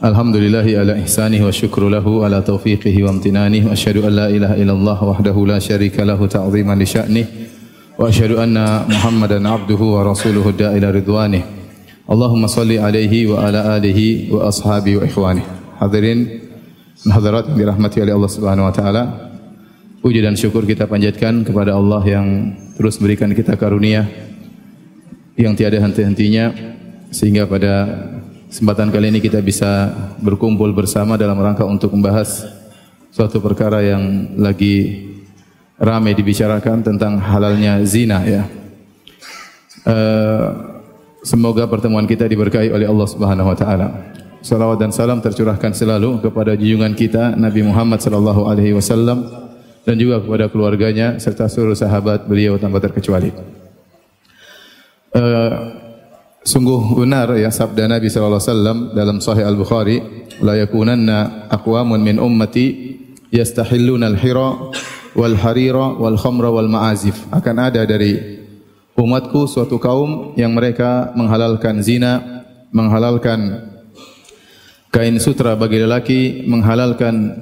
Alhamdulillahi ala ihsanihi wa syukru lahu ala taufiqihi wa amtinanihi wa asyhadu an la ilaha illallah wahdahu la syarika lahu ta'ziman li sya'nih. Wa asyhadu anna Muhammadan abduhu wa rasuluhu da'ila ridwanih. Allahumma salli alaihi wa ala alihi wa ashabi wa ikhwanih. Hadirin dan hadirat yang dirahmati oleh Allah Subhanahu wa taala. Puji dan syukur kita panjatkan kepada Allah yang terus berikan kita karunia yang tiada henti-hentinya sehingga pada Kesempatan kali ini kita bisa berkumpul bersama dalam rangka untuk membahas suatu perkara yang lagi ramai dibicarakan tentang halalnya zina ya. Uh, semoga pertemuan kita diberkahi oleh Allah Subhanahu wa taala. Salawat dan salam tercurahkan selalu kepada junjungan kita Nabi Muhammad sallallahu alaihi wasallam dan juga kepada keluarganya serta seluruh sahabat beliau tanpa terkecuali. Uh, Sungguh benar ya sabda Nabi sallallahu alaihi wasallam dalam Sahih Al-Bukhari, la yakunanna aqwamun min ummati yastahilluna al-hira wal harira wal khamra wal ma'azif. Akan ada dari umatku suatu kaum yang mereka menghalalkan zina, menghalalkan kain sutra bagi lelaki, menghalalkan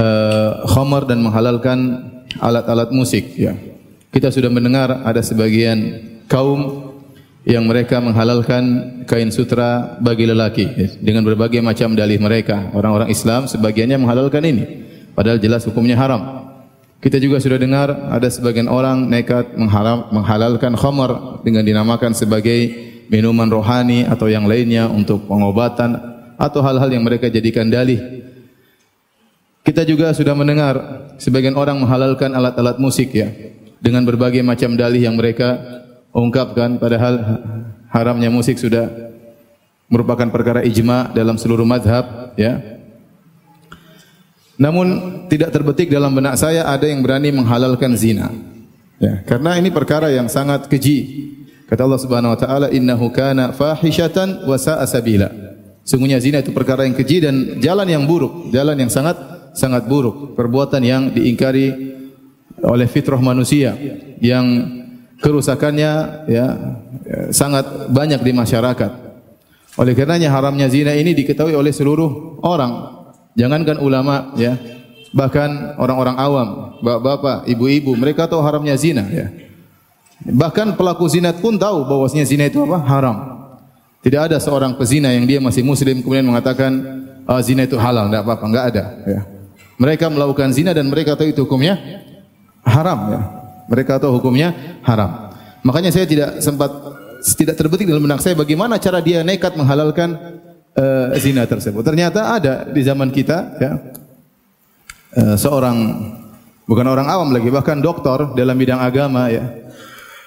uh, khamar dan menghalalkan alat-alat musik ya. Kita sudah mendengar ada sebagian kaum yang mereka menghalalkan kain sutra bagi lelaki dengan berbagai macam dalih mereka. Orang-orang Islam sebagiannya menghalalkan ini padahal jelas hukumnya haram. Kita juga sudah dengar ada sebagian orang nekat menghalalkan khamar dengan dinamakan sebagai minuman rohani atau yang lainnya untuk pengobatan atau hal-hal yang mereka jadikan dalih. Kita juga sudah mendengar sebagian orang menghalalkan alat-alat musik ya dengan berbagai macam dalih yang mereka ungkapkan padahal haramnya musik sudah merupakan perkara ijma dalam seluruh madhab ya. Namun tidak terbetik dalam benak saya ada yang berani menghalalkan zina. Ya, karena ini perkara yang sangat keji. Kata Allah Subhanahu wa taala innahu kana fahishatan wa sa'a. Sungguhnya zina itu perkara yang keji dan jalan yang buruk, jalan yang sangat sangat buruk, perbuatan yang diingkari oleh fitrah manusia yang kerusakannya ya, ya sangat banyak di masyarakat. Oleh karenanya haramnya zina ini diketahui oleh seluruh orang. Jangankan ulama ya, bahkan orang-orang awam, bapak-bapak, ibu-ibu, mereka tahu haramnya zina ya. Bahkan pelaku zina pun tahu bahwasanya zina itu apa? Haram. Tidak ada seorang pezina yang dia masih muslim kemudian mengatakan oh, zina itu halal, tidak apa-apa, enggak ada ya. Mereka melakukan zina dan mereka tahu itu hukumnya haram ya. Mereka tahu hukumnya haram. Makanya saya tidak sempat tidak terbetik dalam benak saya bagaimana cara dia nekat menghalalkan uh, zina tersebut. Ternyata ada di zaman kita ya. Uh, seorang bukan orang awam lagi bahkan doktor dalam bidang agama ya.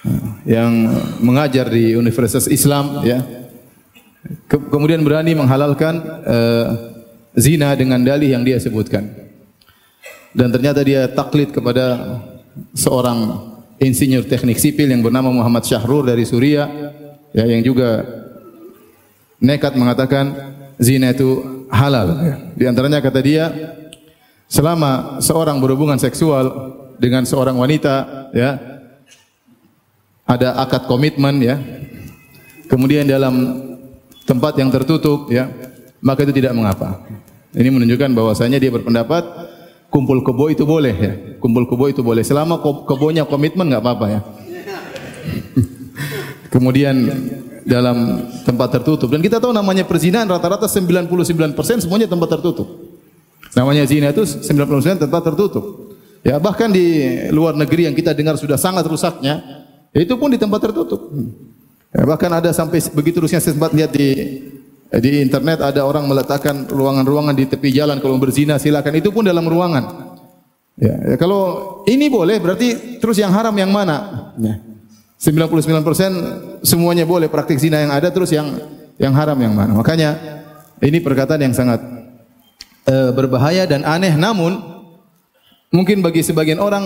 Uh, yang mengajar di Universitas Islam ya. Ke kemudian berani menghalalkan uh, zina dengan dalih yang dia sebutkan. Dan ternyata dia taklid kepada seorang insinyur teknik sipil yang bernama Muhammad Syahrur dari Suriah ya yang juga nekat mengatakan zina itu halal. Di antaranya kata dia selama seorang berhubungan seksual dengan seorang wanita ya ada akad komitmen ya. Kemudian dalam tempat yang tertutup ya, maka itu tidak mengapa. Ini menunjukkan bahwasanya dia berpendapat kumpul kebo itu boleh ya. Kumpul kebo itu boleh selama kebonya komitmen nggak apa-apa ya. Kemudian dalam tempat tertutup dan kita tahu namanya perzinahan rata-rata 99% semuanya tempat tertutup. Namanya zina itu 99 tempat tertutup. Ya bahkan di luar negeri yang kita dengar sudah sangat rusaknya, itu pun di tempat tertutup. Ya, bahkan ada sampai begitu rusaknya saya sempat lihat di di internet ada orang meletakkan ruangan-ruangan di tepi jalan kalau berzina silakan itu pun dalam ruangan. Ya, ya kalau ini boleh berarti terus yang haram yang mana? Ya. 99% semuanya boleh praktik zina yang ada terus yang yang haram yang mana? Makanya ini perkataan yang sangat uh, berbahaya dan aneh namun mungkin bagi sebagian orang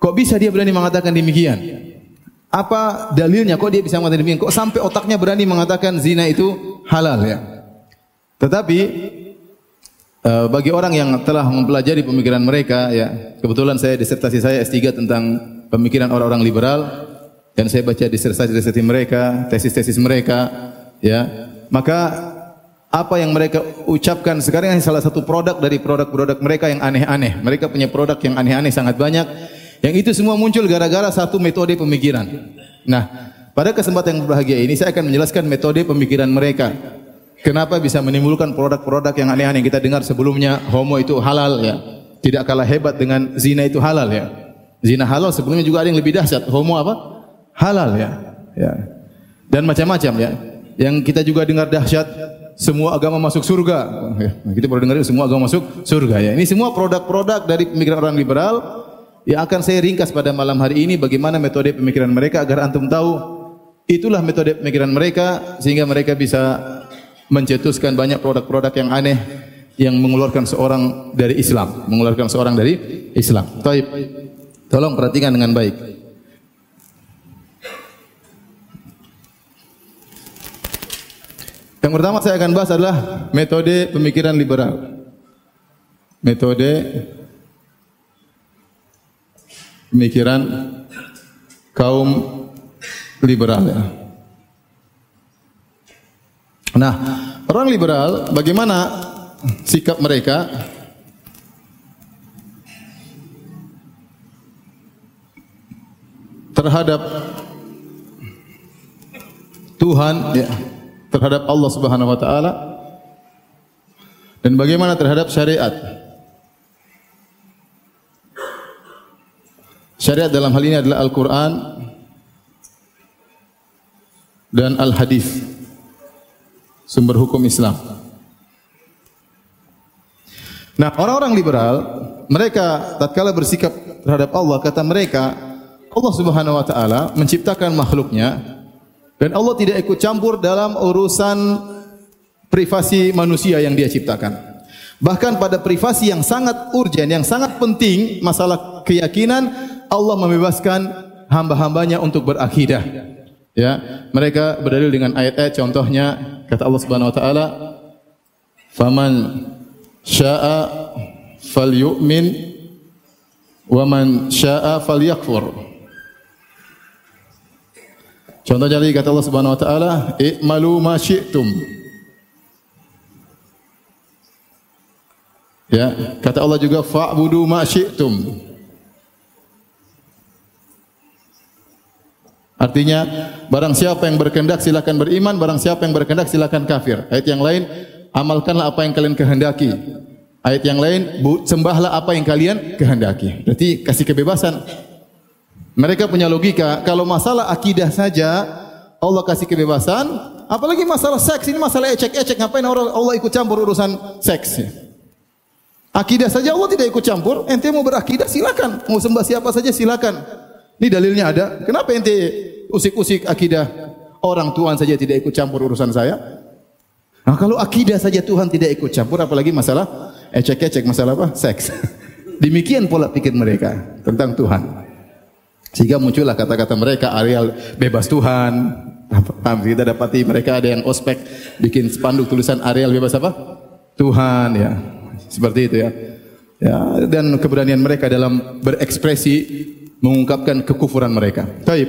kok bisa dia berani mengatakan demikian? Apa dalilnya kok dia bisa mengatakan demikian? Kok sampai otaknya berani mengatakan zina itu halal ya? Tetapi uh, bagi orang yang telah mempelajari pemikiran mereka ya, kebetulan saya disertasi saya S3 tentang pemikiran orang-orang liberal dan saya baca disertasi-disertasi mereka, tesis-tesis mereka ya. Maka apa yang mereka ucapkan sekarang ini salah satu produk dari produk-produk mereka yang aneh-aneh. Mereka punya produk yang aneh-aneh sangat banyak. Yang itu semua muncul gara-gara satu metode pemikiran. Nah, pada kesempatan yang berbahagia ini saya akan menjelaskan metode pemikiran mereka. Kenapa bisa menimbulkan produk-produk yang aneh-aneh yang kita dengar sebelumnya homo itu halal ya. Tidak kalah hebat dengan zina itu halal ya. Zina halal sebelumnya juga ada yang lebih dahsyat. Homo apa? Halal ya. Ya. Dan macam-macam ya. Yang kita juga dengar dahsyat semua agama masuk surga. Nah, kita baru dengar semua agama masuk surga ya. Ini semua produk-produk dari pemikiran orang liberal yang akan saya ringkas pada malam hari ini bagaimana metode pemikiran mereka agar antum tahu itulah metode pemikiran mereka sehingga mereka bisa mencetuskan banyak produk-produk yang aneh yang mengeluarkan seorang dari Islam, mengeluarkan seorang dari Islam. Taib. Tolong perhatikan dengan baik. Yang pertama saya akan bahas adalah metode pemikiran liberal. Metode pemikiran kaum liberal ya. Nah, orang liberal bagaimana sikap mereka terhadap Tuhan ya terhadap Allah Subhanahu wa taala dan bagaimana terhadap syariat. Syariat dalam hal ini adalah Al-Qur'an dan Al-Hadis. Sumber hukum Islam. Nah, orang-orang liberal, mereka tatkala bersikap terhadap Allah, kata mereka, Allah Subhanahu wa taala menciptakan makhluknya dan Allah tidak ikut campur dalam urusan privasi manusia yang dia ciptakan. Bahkan pada privasi yang sangat urgen, yang sangat penting, masalah keyakinan, Allah membebaskan hamba-hambanya untuk berakidah. Ya, mereka berdalil dengan ayat-ayat contohnya kata Allah Subhanahu wa taala, "Faman syaa'a falyu'min wa man syaa'a falyakfur." Contohnya lagi kata Allah Subhanahu wa taala, "I'malu ma syi'tum." Ya, kata Allah juga fa'budu ma syi'tum. Artinya, barang siapa yang berkehendak silakan beriman, barang siapa yang berkehendak silakan kafir. Ayat yang lain, amalkanlah apa yang kalian kehendaki. Ayat yang lain, sembahlah apa yang kalian kehendaki. Berarti kasih kebebasan. Mereka punya logika, kalau masalah akidah saja Allah kasih kebebasan, apalagi masalah seks ini masalah ecek-ecek, ngapain orang Allah ikut campur urusan seks? Akidah saja Allah tidak ikut campur, ente mau berakidah silakan, mau sembah siapa saja silakan. Ini dalilnya ada. Kenapa ente usik-usik akidah orang Tuhan saja tidak ikut campur urusan saya? Nah, kalau akidah saja Tuhan tidak ikut campur, apalagi masalah ecek-ecek, masalah apa? Seks. Demikian pola pikir mereka tentang Tuhan. Sehingga muncullah kata-kata mereka areal bebas Tuhan. Paham? Kita dapati mereka ada yang ospek bikin spanduk tulisan areal bebas apa? Tuhan ya. Seperti itu ya. Ya, dan keberanian mereka dalam berekspresi mengungkapkan kekufuran mereka. Taib.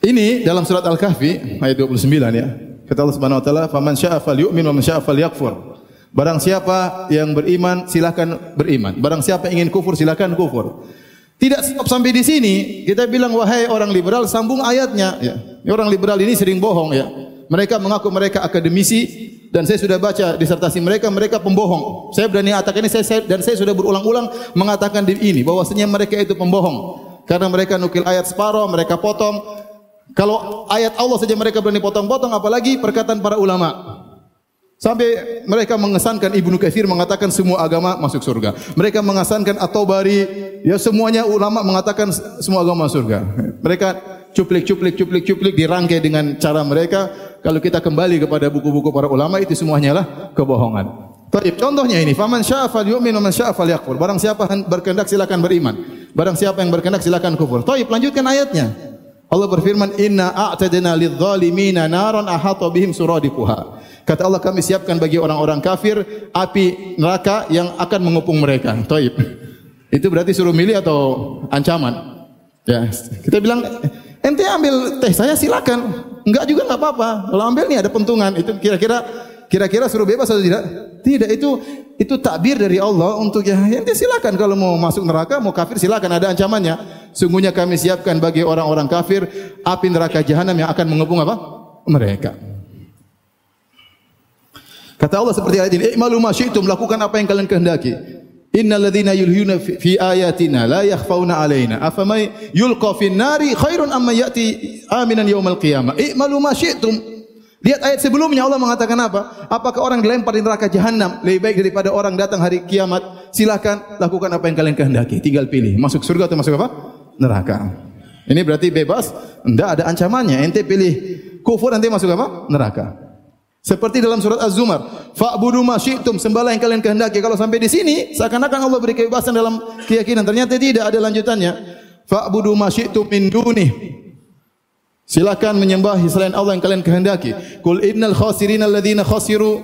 Ini dalam surat Al-Kahfi ayat 29 ya. Kata Allah Subhanahu wa taala, "Faman syaa'a falyu'min wa man syaa'a falyakfur." Barang siapa yang beriman silakan beriman. Barang siapa ingin kufur silakan kufur. Tidak stop sampai di sini. Kita bilang wahai orang liberal sambung ayatnya. Ya. Orang liberal ini sering bohong ya. Mereka mengaku mereka akademisi dan saya sudah baca disertasi mereka mereka pembohong. Saya berani katakan ini saya, saya dan saya sudah berulang-ulang mengatakan di ini bahwasanya mereka itu pembohong. Karena mereka nukil ayat separuh, mereka potong. Kalau ayat Allah saja mereka berani potong-potong apalagi perkataan para ulama. Sampai mereka mengesankan Ibnu Katsir mengatakan semua agama masuk surga. Mereka mengesankan At-Tabari, ya semuanya ulama mengatakan semua agama masuk surga. Mereka cuplik cuplik cuplik cuplik dirangkai dengan cara mereka. Kalau kita kembali kepada buku-buku para ulama itu semuanya lah kebohongan. Taib. Contohnya ini, faman syaa falyu'min wa man syaa falyakfur. Barang siapa berkehendak silakan beriman. Barang siapa yang berkehendak silakan kufur. Taib, lanjutkan ayatnya. Allah berfirman, "Inna a'tadna lidh-dhalimina naran ahata bihim suradiquha." Kata Allah kami siapkan bagi orang-orang kafir api neraka yang akan mengepung mereka. Taib. Itu berarti suruh milih atau ancaman? Ya, kita bilang ente ambil teh saya silakan. Enggak juga enggak apa-apa. Kalau ambil nih ada pentungan. Itu kira-kira Kira-kira suruh bebas atau tidak? Tidak, itu itu takbir dari Allah untuk ya ente silakan kalau mau masuk neraka, mau kafir silakan ada ancamannya. Sungguhnya kami siapkan bagi orang-orang kafir api neraka jahanam yang akan mengepung apa? Mereka. Kata Allah seperti ayat ini, "I'malu ma syi'tum, lakukan apa yang kalian kehendaki." Innal ladzina yulhuna fi ayatina la yakhfauna alaina afamay yulqa fin nari khairun amma yati aminan yaumal qiyamah. I'malu ma syi'tum. Lihat ayat sebelumnya Allah mengatakan apa? Apakah orang dilempar di neraka jahanam lebih baik daripada orang datang hari kiamat? Silakan lakukan apa yang kalian kehendaki. Tinggal pilih, masuk surga atau masuk apa? Neraka. Ini berarti bebas? Enggak ada ancamannya. Ente pilih kufur nanti masuk apa? Neraka. Seperti dalam surat Az-Zumar, fa'budu ma syi'tum, yang kalian kehendaki. Kalau sampai di sini seakan-akan Allah beri kebebasan dalam keyakinan. Ternyata tidak ada lanjutannya. Fa'budu ma syi'tum. Silakan menyembah selain Allah yang kalian kehendaki. Qul innal khasirina alladhina khasiru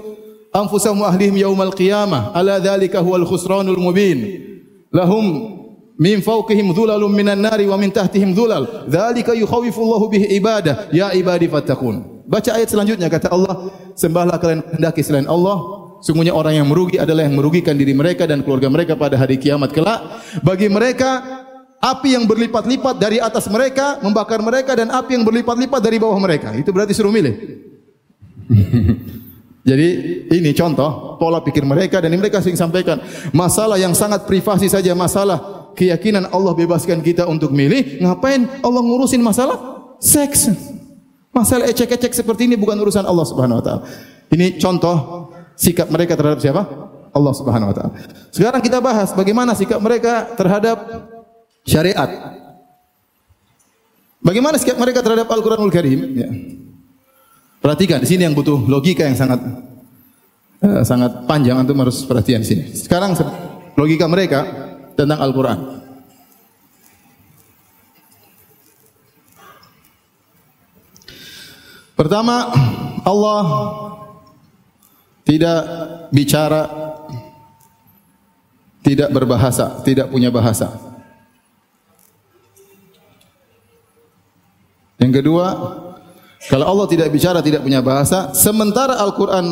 anfusahum ahlihim yaumal qiyamah. Ala dzalika huwal khusranul mubin. Lahum min fawqihim dhulalun minan nari wa min tahtihim dhulal. Dzalika yukhawifu Allahu bihi ibadah. Ya ibadi fattaqun. Baca ayat selanjutnya kata Allah, sembahlah kalian kehendaki selain Allah. Sungguhnya orang yang merugi adalah yang merugikan diri mereka dan keluarga mereka pada hari kiamat kelak. Bagi mereka api yang berlipat-lipat dari atas mereka membakar mereka dan api yang berlipat-lipat dari bawah mereka. Itu berarti suruh milih. Jadi ini contoh pola pikir mereka dan ini mereka sering sampaikan. Masalah yang sangat privasi saja masalah keyakinan Allah bebaskan kita untuk milih. Ngapain Allah ngurusin masalah? Seks. Masalah ecek-ecek seperti ini bukan urusan Allah Subhanahu wa taala. Ini contoh sikap mereka terhadap siapa? Allah Subhanahu wa taala. Sekarang kita bahas bagaimana sikap mereka terhadap syariat. Bagaimana sikap mereka terhadap Al-Qur'anul Karim? Ya. Perhatikan di sini yang butuh logika yang sangat uh, sangat panjang untuk harus perhatian di sini. Sekarang logika mereka tentang Al-Qur'an. Pertama, Allah tidak bicara, tidak berbahasa, tidak punya bahasa. Yang kedua, kalau Allah tidak bicara, tidak punya bahasa, sementara Al-Quran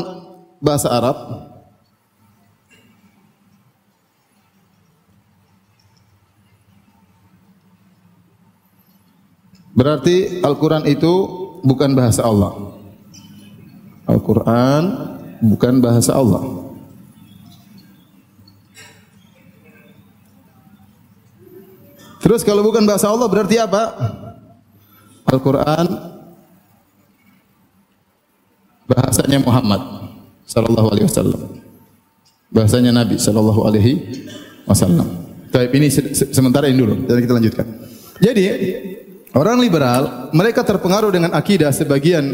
bahasa Arab, berarti Al-Quran itu bukan bahasa Allah. Al-Quran bukan bahasa Allah. Terus kalau bukan bahasa Allah berarti apa? Al-Quran bahasanya Muhammad sallallahu alaihi wasallam. Bahasanya Nabi sallallahu alaihi wasallam. Tapi ini se sementara ini dulu, dan kita lanjutkan. Jadi orang liberal mereka terpengaruh dengan akidah sebagian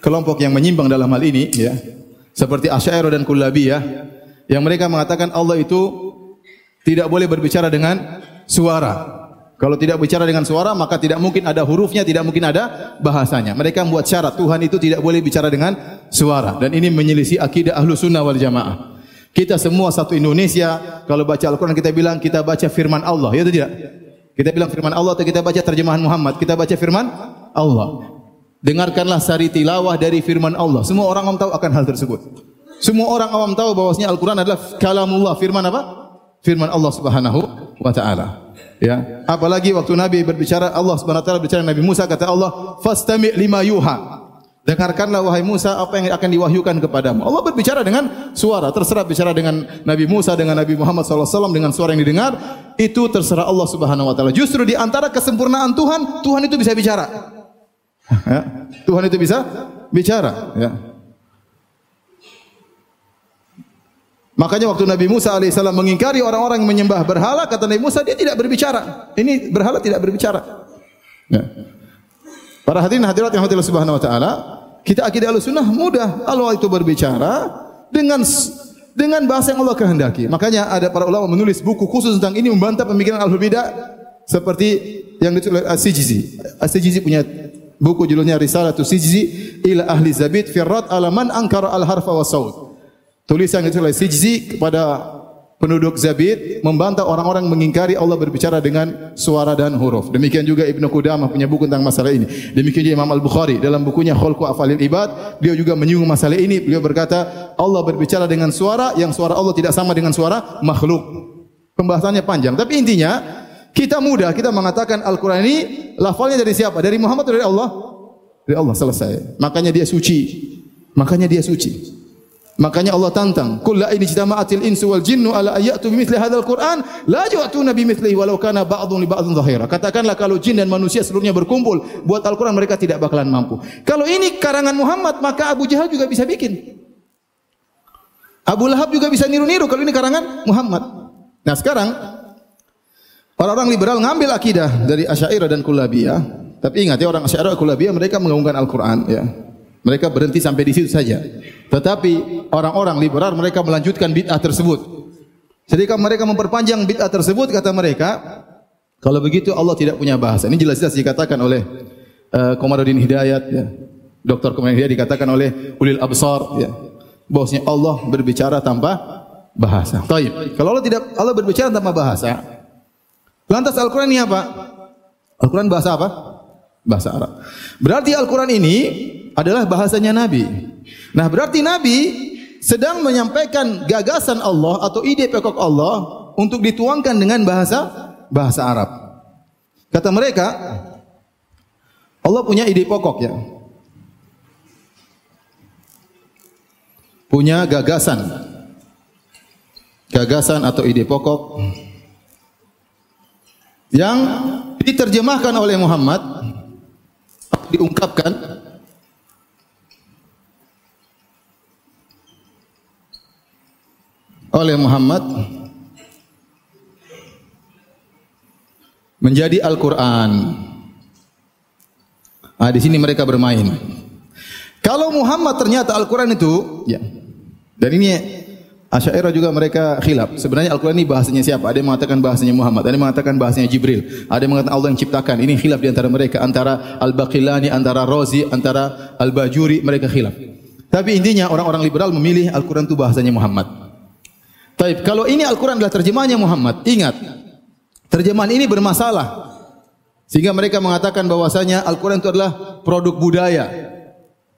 kelompok yang menyimpang dalam hal ini ya. Seperti Asy'ariyah dan Kullabiyah yang mereka mengatakan Allah itu tidak boleh berbicara dengan suara. Kalau tidak bicara dengan suara, maka tidak mungkin ada hurufnya, tidak mungkin ada bahasanya. Mereka membuat syarat Tuhan itu tidak boleh bicara dengan suara. Dan ini menyelisih akidah ahlu sunnah wal jamaah. Kita semua satu Indonesia, kalau baca Al-Quran kita bilang kita baca firman Allah, ya atau tidak? Kita bilang firman Allah atau kita baca terjemahan Muhammad? Kita baca firman Allah. Dengarkanlah sari tilawah dari firman Allah. Semua orang awam tahu akan hal tersebut. Semua orang awam tahu bahwasanya Al-Quran adalah kalamullah. Firman apa? Firman Allah subhanahu wa ta'ala. Ya, apalagi waktu Nabi berbicara Allah Subhanahu wa taala berbicara Nabi Musa kata Allah, "Fastami' lima yuha." Dengarkanlah wahai Musa apa yang akan diwahyukan kepadamu. Allah berbicara dengan suara, terserah bicara dengan Nabi Musa dengan Nabi Muhammad SAW dengan suara yang didengar, itu terserah Allah Subhanahu wa taala. Justru di antara kesempurnaan Tuhan, Tuhan itu bisa bicara. Ya, Tuhan itu bisa bicara, ya. Makanya waktu Nabi Musa alaihissalam mengingkari orang-orang yang menyembah berhala, kata Nabi Musa dia tidak berbicara. Ini berhala tidak berbicara. Ya. Para hadirin hadirat yang hadirat subhanahu wa ta'ala, kita akidah al-sunnah mudah. Allah itu berbicara dengan dengan bahasa yang Allah kehendaki. Makanya ada para ulama menulis buku khusus tentang ini membantah pemikiran al-bidah seperti yang ditulis As-Sijizi. As-Sijizi punya buku judulnya Risalatu Sijizi ila ahli Zabid fi ala man al-harfa wa saut tulisan itu oleh Sijzi kepada penduduk Zabid membantah orang-orang mengingkari Allah berbicara dengan suara dan huruf. Demikian juga Ibnu Qudamah punya buku tentang masalah ini. Demikian juga Imam Al-Bukhari dalam bukunya Khulqu Afalil Ibad, beliau juga menyinggung masalah ini. Beliau berkata, Allah berbicara dengan suara yang suara Allah tidak sama dengan suara makhluk. Pembahasannya panjang, tapi intinya kita mudah kita mengatakan Al-Qur'an ini lafalnya dari siapa? Dari Muhammad atau dari Allah? Dari Allah selesai. Makanya dia suci. Makanya dia suci. Makanya Allah tantang, "Qul la in insu wal jinnu ala ayatu bimithli hadzal Qur'an la ya'tuna bimithlihi walau kana ba'dhum li ba'dhin dhahira." Katakanlah kalau jin dan manusia seluruhnya berkumpul buat Al-Qur'an mereka tidak bakalan mampu. Kalau ini karangan Muhammad, maka Abu Jahal juga bisa bikin. Abu Lahab juga bisa niru-niru kalau ini karangan Muhammad. Nah, sekarang orang-orang liberal ngambil akidah dari Asy'ariyah dan Kullabiyah. Tapi ingat ya orang Asy'ariyah Kullabiyah mereka mengaungkan Al-Qur'an ya. Mereka berhenti sampai di situ saja. Tetapi orang-orang liberal mereka melanjutkan bid'ah tersebut. Kalau mereka memperpanjang bid'ah tersebut kata mereka, kalau begitu Allah tidak punya bahasa. Ini jelas-jelas dikatakan oleh uh, Komarudin Hidayat ya. Dr. Komarudin Hidayat dikatakan oleh Ulil Absar ya. Bahwasanya Allah berbicara tanpa bahasa. Taib. Kalau Allah tidak Allah berbicara tanpa bahasa, lantas Al-Qur'an ini apa? Al-Qur'an bahasa apa? Bahasa Arab. Berarti Al-Qur'an ini adalah bahasanya Nabi. Nah, berarti Nabi sedang menyampaikan gagasan Allah atau ide pokok Allah untuk dituangkan dengan bahasa bahasa Arab. Kata mereka, Allah punya ide pokok ya. Punya gagasan. Gagasan atau ide pokok yang diterjemahkan oleh Muhammad diungkapkan oleh Muhammad menjadi Al-Qur'an. Ah di sini mereka bermain. Kalau Muhammad ternyata Al-Qur'an itu, ya. Dan ini Asy'ariyah juga mereka khilaf. Sebenarnya Al-Qur'an ini bahasanya siapa? Ada yang mengatakan bahasanya Muhammad, ada yang mengatakan bahasanya Jibril, ada yang mengatakan Allah yang ciptakan. Ini khilaf di antara mereka, antara Al-Baqilani, antara Razi, antara Al-Bajuri, mereka khilaf. Tapi intinya orang-orang liberal memilih Al-Qur'an itu bahasanya Muhammad. Taib, kalau ini Al-Quran adalah terjemahannya Muhammad, ingat, terjemahan ini bermasalah. Sehingga mereka mengatakan bahwasanya Al-Quran itu adalah produk budaya.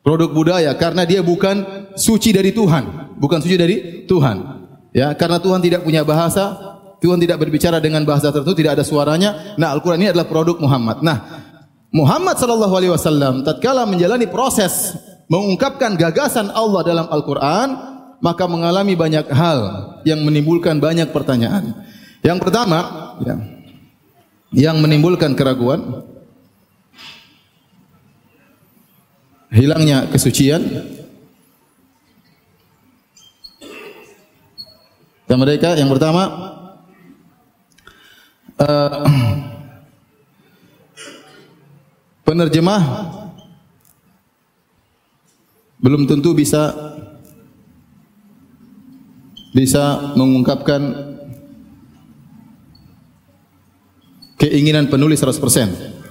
Produk budaya karena dia bukan suci dari Tuhan, bukan suci dari Tuhan. Ya, karena Tuhan tidak punya bahasa, Tuhan tidak berbicara dengan bahasa tertentu, tidak ada suaranya. Nah, Al-Quran ini adalah produk Muhammad. Nah, Muhammad sallallahu alaihi wasallam tatkala menjalani proses mengungkapkan gagasan Allah dalam Al-Qur'an, maka mengalami banyak hal yang menimbulkan banyak pertanyaan. Yang pertama, ya, yang menimbulkan keraguan, hilangnya kesucian, dan mereka yang pertama uh, penerjemah belum tentu bisa bisa mengungkapkan keinginan penulis 100%.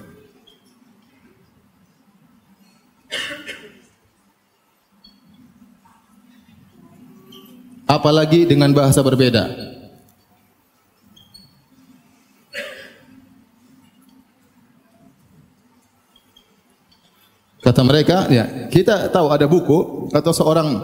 Apalagi dengan bahasa berbeda. Kata mereka, ya, kita tahu ada buku atau seorang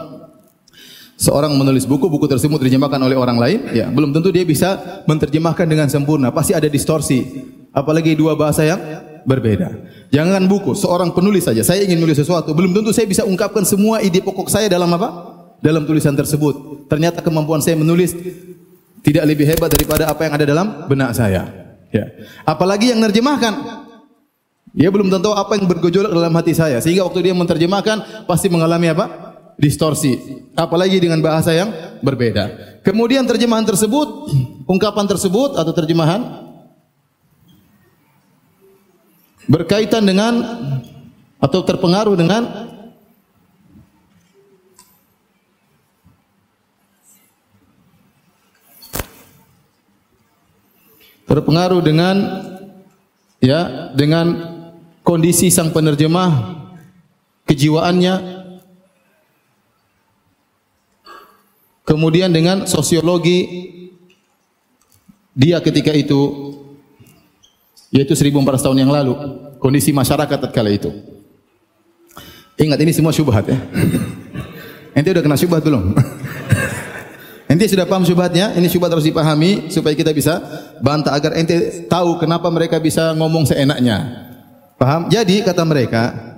seorang menulis buku, buku tersebut diterjemahkan oleh orang lain, ya belum tentu dia bisa menerjemahkan dengan sempurna. Pasti ada distorsi. Apalagi dua bahasa yang berbeda. Jangan buku, seorang penulis saja. Saya ingin menulis sesuatu, belum tentu saya bisa ungkapkan semua ide pokok saya dalam apa? Dalam tulisan tersebut. Ternyata kemampuan saya menulis tidak lebih hebat daripada apa yang ada dalam benak saya. Ya. Apalagi yang menerjemahkan. Dia belum tentu apa yang bergejolak dalam hati saya. Sehingga waktu dia menerjemahkan pasti mengalami apa? distorsi, apalagi dengan bahasa yang berbeda. Kemudian terjemahan tersebut, ungkapan tersebut atau terjemahan berkaitan dengan atau terpengaruh dengan terpengaruh dengan ya dengan kondisi sang penerjemah kejiwaannya Kemudian dengan sosiologi dia ketika itu yaitu 1400 tahun yang lalu, kondisi masyarakat tatkala itu. Ingat ini semua syubhat ya. Ente udah kena syubhat belum? ente sudah paham syubhatnya? Ini syubhat harus dipahami supaya kita bisa bantah agar ente tahu kenapa mereka bisa ngomong seenaknya. Paham? Jadi kata mereka,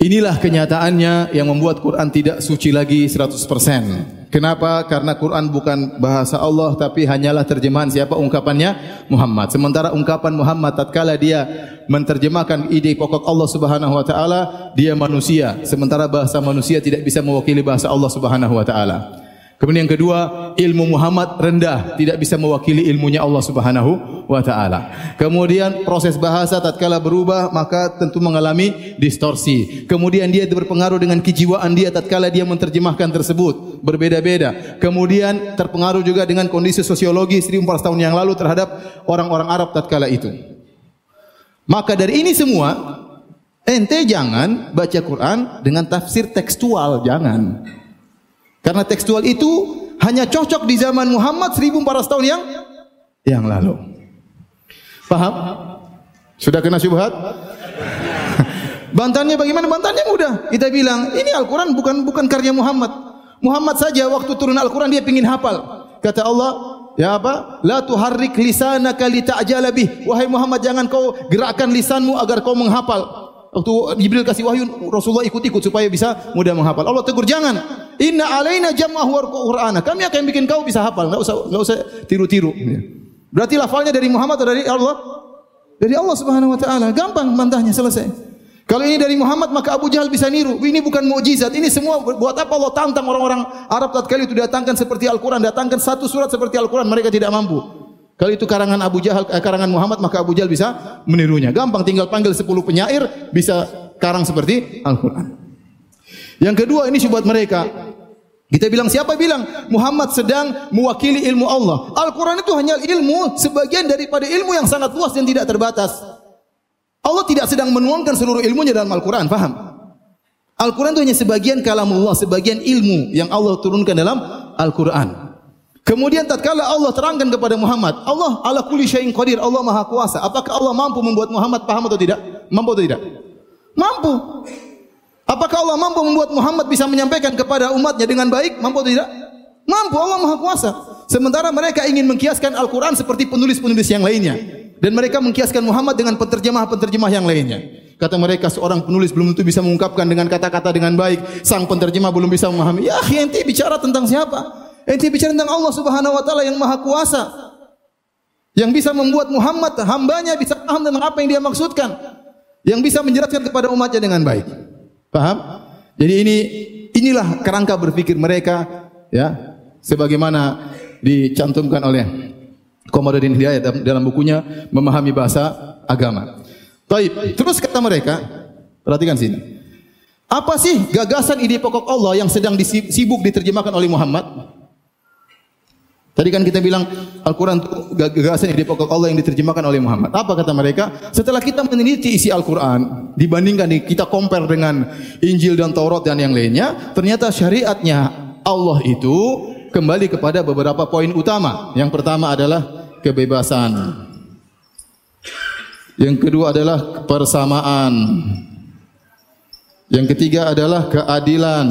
Inilah kenyataannya yang membuat Quran tidak suci lagi 100%. Kenapa? Karena Quran bukan bahasa Allah tapi hanyalah terjemahan siapa ungkapannya Muhammad. Sementara ungkapan Muhammad tatkala dia menerjemahkan ide pokok Allah Subhanahu wa taala, dia manusia. Sementara bahasa manusia tidak bisa mewakili bahasa Allah Subhanahu wa taala. Kemudian yang kedua, ilmu Muhammad rendah, tidak bisa mewakili ilmunya Allah Subhanahu wa taala. Kemudian proses bahasa tatkala berubah maka tentu mengalami distorsi. Kemudian dia berpengaruh dengan kejiwaan dia tatkala dia menerjemahkan tersebut, berbeda-beda. Kemudian terpengaruh juga dengan kondisi sosiologi 1400 tahun yang lalu terhadap orang-orang Arab tatkala itu. Maka dari ini semua ente jangan baca Quran dengan tafsir tekstual, jangan. Karena tekstual itu hanya cocok di zaman Muhammad 1400 tahun yang yang lalu. Paham? Sudah kena syubhat? Bantannya bagaimana? Bantannya mudah. Kita bilang, ini Al-Quran bukan bukan karya Muhammad. Muhammad saja waktu turun Al-Quran dia ingin hafal. Kata Allah, ya apa? La tuharrik lisanaka li ta'jala bih. Wahai Muhammad, jangan kau gerakkan lisanmu agar kau menghafal. Waktu Jibril kasih wahyu, Rasulullah ikut-ikut supaya bisa mudah menghafal. Allah tegur jangan. Inna alaina jam'ahu wa qur'ana. Kami akan bikin kau bisa hafal, enggak usah enggak usah tiru-tiru. Berarti lafalnya dari Muhammad atau dari Allah? Dari Allah Subhanahu wa taala. Gampang bantahnya selesai. Kalau ini dari Muhammad maka Abu Jahal bisa niru. Ini bukan mukjizat. Ini semua buat apa Allah tantang orang-orang Arab tatkala itu datangkan seperti Al-Qur'an, datangkan satu surat seperti Al-Qur'an, mereka tidak mampu. Kalau itu karangan Abu Jahal, eh, karangan Muhammad, maka Abu Jahal bisa menirunya. Gampang, tinggal panggil 10 penyair, bisa karang seperti Al-Quran. Yang kedua, ini buat mereka. Kita bilang, siapa bilang? Muhammad sedang mewakili ilmu Allah. Al-Quran itu hanya ilmu, sebagian daripada ilmu yang sangat luas dan tidak terbatas. Allah tidak sedang menuangkan seluruh ilmunya dalam Al-Quran, faham? Al-Quran itu hanya sebagian kalamullah, sebagian ilmu yang Allah turunkan dalam Al-Quran. Kemudian tatkala Allah terangkan kepada Muhammad, Allah ala kulli syai'in qadir, Allah Maha Kuasa. Apakah Allah mampu membuat Muhammad paham atau tidak? Mampu atau tidak? Mampu. Apakah Allah mampu membuat Muhammad bisa menyampaikan kepada umatnya dengan baik? Mampu atau tidak? Mampu, Allah Maha Kuasa. Sementara mereka ingin mengkiaskan Al-Quran seperti penulis-penulis yang lainnya. Dan mereka mengkiaskan Muhammad dengan penterjemah-penterjemah yang lainnya. Kata mereka seorang penulis belum tentu bisa mengungkapkan dengan kata-kata dengan baik. Sang penterjemah belum bisa memahami. Ya, ente bicara tentang siapa? Ente bicara tentang Allah Subhanahu wa taala yang maha kuasa. Yang bisa membuat Muhammad hambanya bisa paham tentang apa yang dia maksudkan. Yang bisa menjelaskan kepada umatnya dengan baik. Paham? Jadi ini inilah kerangka berpikir mereka ya sebagaimana dicantumkan oleh Komarudin Hidayat dalam bukunya memahami bahasa agama. Baik, terus kata mereka, perhatikan sini. Apa sih gagasan ide pokok Allah yang sedang disibuk diterjemahkan oleh Muhammad? Tadi kan kita bilang Al-Quran itu gagasan ide pokok Allah yang diterjemahkan oleh Muhammad. Apa kata mereka? Setelah kita meneliti isi Al-Quran, dibandingkan kita compare dengan Injil dan Taurat dan yang lainnya, ternyata syariatnya Allah itu kembali kepada beberapa poin utama. Yang pertama adalah kebebasan. Yang kedua adalah persamaan. Yang ketiga adalah keadilan.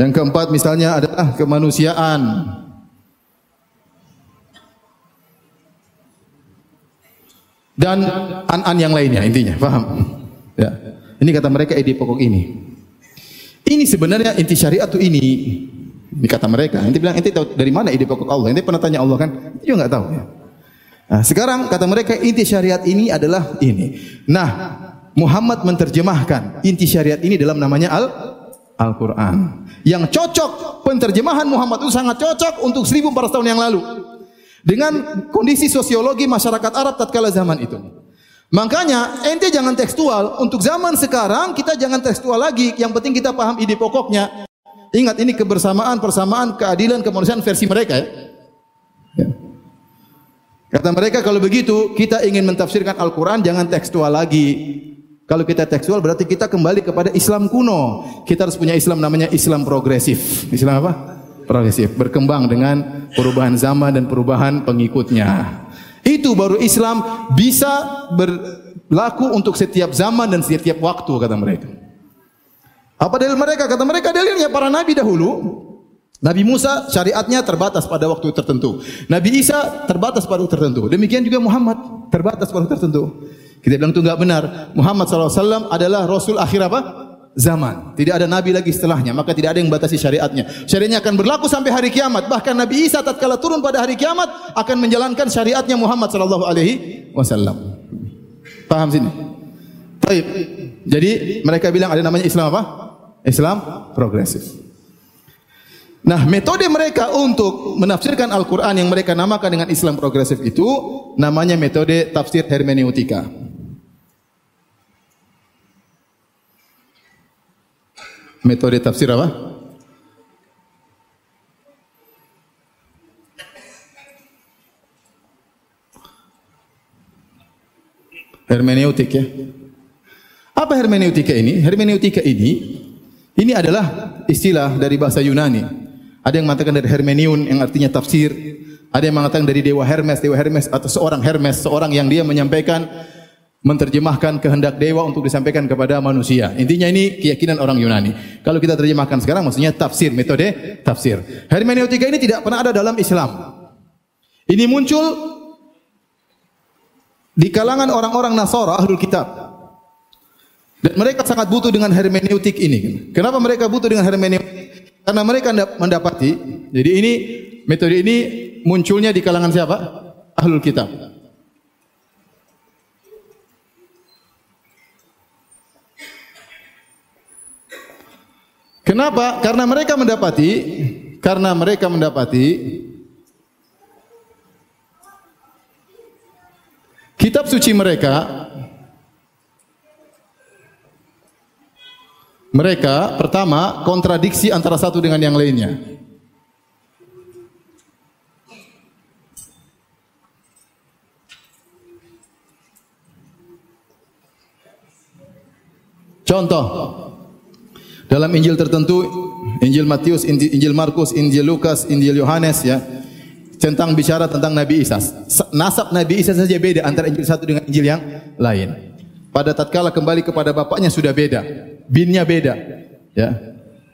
Yang keempat misalnya adalah kemanusiaan. Dan an-an yang lainnya intinya, paham? Ya. Ini kata mereka ide pokok ini. Ini sebenarnya inti syariat itu ini. Ini kata mereka. Nanti bilang, ente tahu dari mana ide pokok Allah? Ente pernah tanya Allah kan? Juga enggak tahu ya. Nah, sekarang kata mereka inti syariat ini adalah ini. Nah, Muhammad menerjemahkan inti syariat ini dalam namanya Al Al-Quran. Yang cocok, penterjemahan Muhammad itu sangat cocok untuk 1400 tahun yang lalu. Dengan kondisi sosiologi masyarakat Arab tatkala zaman itu. Makanya ente jangan tekstual. Untuk zaman sekarang kita jangan tekstual lagi. Yang penting kita paham ide pokoknya. Ingat ini kebersamaan, persamaan, keadilan, kemanusiaan versi mereka ya. ya. Kata mereka kalau begitu kita ingin mentafsirkan Al-Quran jangan tekstual lagi. Kalau kita tekstual berarti kita kembali kepada Islam kuno. Kita harus punya Islam namanya Islam progresif. Islam apa? progresif, berkembang dengan perubahan zaman dan perubahan pengikutnya. Itu baru Islam bisa berlaku untuk setiap zaman dan setiap waktu kata mereka. Apa dalil mereka? Kata mereka dalilnya para nabi dahulu. Nabi Musa syariatnya terbatas pada waktu tertentu. Nabi Isa terbatas pada waktu tertentu. Demikian juga Muhammad terbatas pada waktu tertentu. Kita bilang itu enggak benar. Muhammad SAW adalah Rasul akhir apa? Zaman. Tidak ada Nabi lagi setelahnya. Maka tidak ada yang batasi syariatnya. Syariatnya akan berlaku sampai hari kiamat. Bahkan Nabi Isa tatkala turun pada hari kiamat akan menjalankan syariatnya Muhammad SAW. Paham sini? Baik. Jadi mereka bilang ada namanya Islam apa? Islam progresif. Nah, metode mereka untuk menafsirkan Al-Quran yang mereka namakan dengan Islam progresif itu namanya metode tafsir hermeneutika. Metode tafsir apa? Hermeneutik ya. Apa hermeneutika ini? Hermeneutika ini ini adalah istilah dari bahasa Yunani ada yang mengatakan dari Hermeniun yang artinya tafsir. Ada yang mengatakan dari dewa Hermes, dewa Hermes atau seorang Hermes, seorang yang dia menyampaikan menerjemahkan kehendak dewa untuk disampaikan kepada manusia. Intinya ini keyakinan orang Yunani. Kalau kita terjemahkan sekarang maksudnya tafsir, metode tafsir. Hermeneutika ini tidak pernah ada dalam Islam. Ini muncul di kalangan orang-orang Nasara, Ahlul Kitab. Dan mereka sangat butuh dengan hermeneutik ini. Kenapa mereka butuh dengan hermeneutik? Karena mereka mendapati, jadi ini metode ini munculnya di kalangan siapa? Ahlul kitab. Kenapa? Karena mereka mendapati, karena mereka mendapati kitab suci mereka Mereka pertama kontradiksi antara satu dengan yang lainnya. Contoh, dalam Injil tertentu, Injil Matius, Injil Markus, Injil Lukas, Injil Yohanes ya, tentang bicara tentang Nabi Isa. Nasab Nabi Isa saja beda antara Injil satu dengan Injil yang lain. Pada tatkala kembali kepada bapaknya sudah beda, binnya beda. Ya.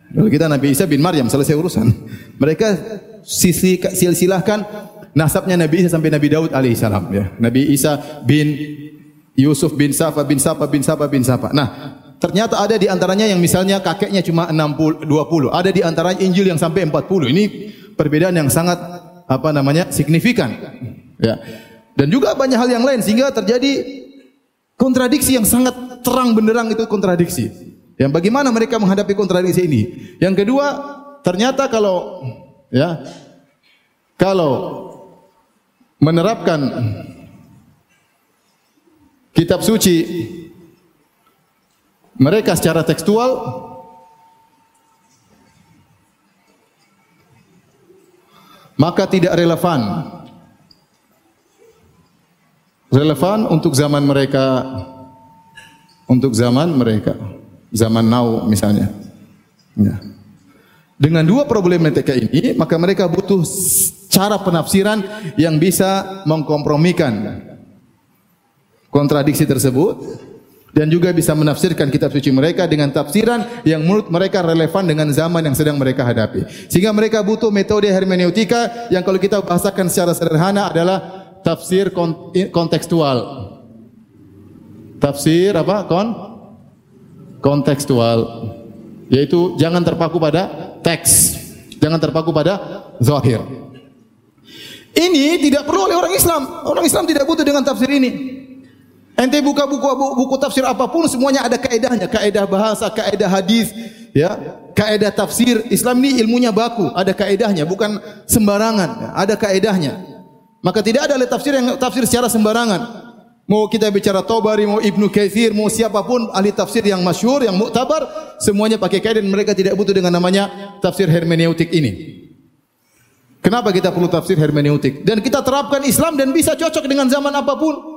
Kalau kita Nabi Isa bin Maryam selesai urusan. Mereka sisi silsilahkan nasabnya Nabi Isa sampai Nabi Daud alaihissalam ya. Nabi Isa bin Yusuf bin Safa bin Safa bin Safa bin Safa. Nah, ternyata ada di antaranya yang misalnya kakeknya cuma 60 20. Ada di antaranya Injil yang sampai 40. Ini perbedaan yang sangat apa namanya? signifikan. Ya. Dan juga banyak hal yang lain sehingga terjadi Kontradiksi yang sangat terang benderang itu kontradiksi. Yang bagaimana mereka menghadapi kontradiksi ini? Yang kedua, ternyata kalau ya kalau menerapkan kitab suci mereka secara tekstual maka tidak relevan. Relevan untuk zaman mereka untuk zaman mereka zaman now misalnya. Ya. dengan dua problematika ini maka mereka butuh cara penafsiran yang bisa mengkompromikan. Kontradiksi tersebut dan juga bisa menafsirkan kitab suci mereka dengan tafsiran yang menurut mereka relevan dengan zaman yang sedang mereka hadapi. Sehingga mereka butuh metode hermeneutika yang kalau kita bahasakan secara sederhana adalah tafsir kontekstual. Tafsir apa? Kon kontekstual. Yaitu jangan terpaku pada teks, jangan terpaku pada zahir. Ini tidak perlu oleh orang Islam. Orang Islam tidak butuh dengan tafsir ini. Ente buka buku, buku buku tafsir apa pun semuanya ada kaedahnya, kaedah bahasa, kaedah hadis, ya, kaedah tafsir. Islam ini ilmunya baku, ada kaedahnya, bukan sembarangan, ada kaedahnya. Maka tidak ada tafsir yang tafsir secara sembarangan. Mau kita bicara Tabari, mau Ibnu Katsir, mau siapa pun ahli tafsir yang masyhur, yang muktabar, semuanya pakai kaidah dan mereka tidak butuh dengan namanya tafsir hermeneutik ini. Kenapa kita perlu tafsir hermeneutik? Dan kita terapkan Islam dan bisa cocok dengan zaman apa pun.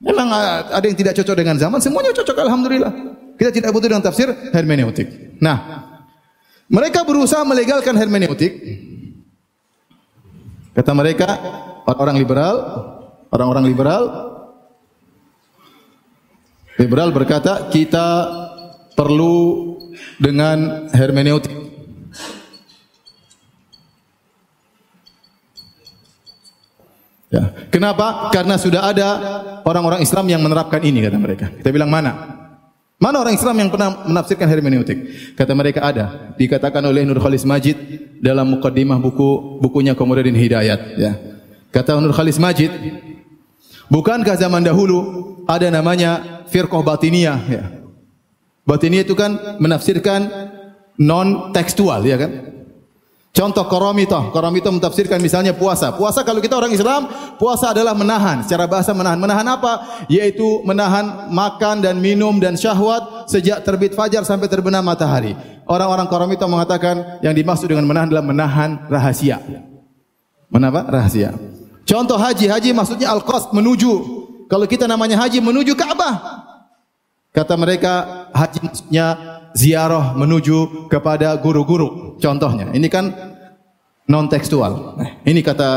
Memang ada yang tidak cocok dengan zaman, semuanya cocok alhamdulillah. Kita tidak butuh dengan tafsir hermeneutik. Nah, Mereka berusaha melegalkan hermeneutik. Kata mereka, orang-orang liberal, orang-orang liberal liberal berkata kita perlu dengan hermeneutik. Ya. Kenapa? Karena sudah ada orang-orang Islam yang menerapkan ini kata mereka. Kita bilang mana? Mana orang Islam yang pernah menafsirkan hermeneutik? Kata mereka ada. Dikatakan oleh Nur Khalis Majid dalam mukaddimah buku bukunya Komodarin Hidayat. Ya. Kata Nur Khalis Majid, bukankah zaman dahulu ada namanya firqah batiniyah? Ya. Batiniyah itu kan menafsirkan non tekstual, ya kan? Contoh koromito, koromito mentafsirkan misalnya puasa. Puasa kalau kita orang Islam, puasa adalah menahan. Secara bahasa menahan. Menahan apa? Yaitu menahan makan dan minum dan syahwat sejak terbit fajar sampai terbenam matahari. Orang-orang koromito mengatakan yang dimaksud dengan menahan adalah menahan rahasia. Menapa? Rahasia. Contoh haji, haji maksudnya al-qasd menuju. Kalau kita namanya haji menuju Ka'bah. Kata mereka haji maksudnya ziarah menuju kepada guru-guru. Contohnya, ini kan non tekstual. Ini kata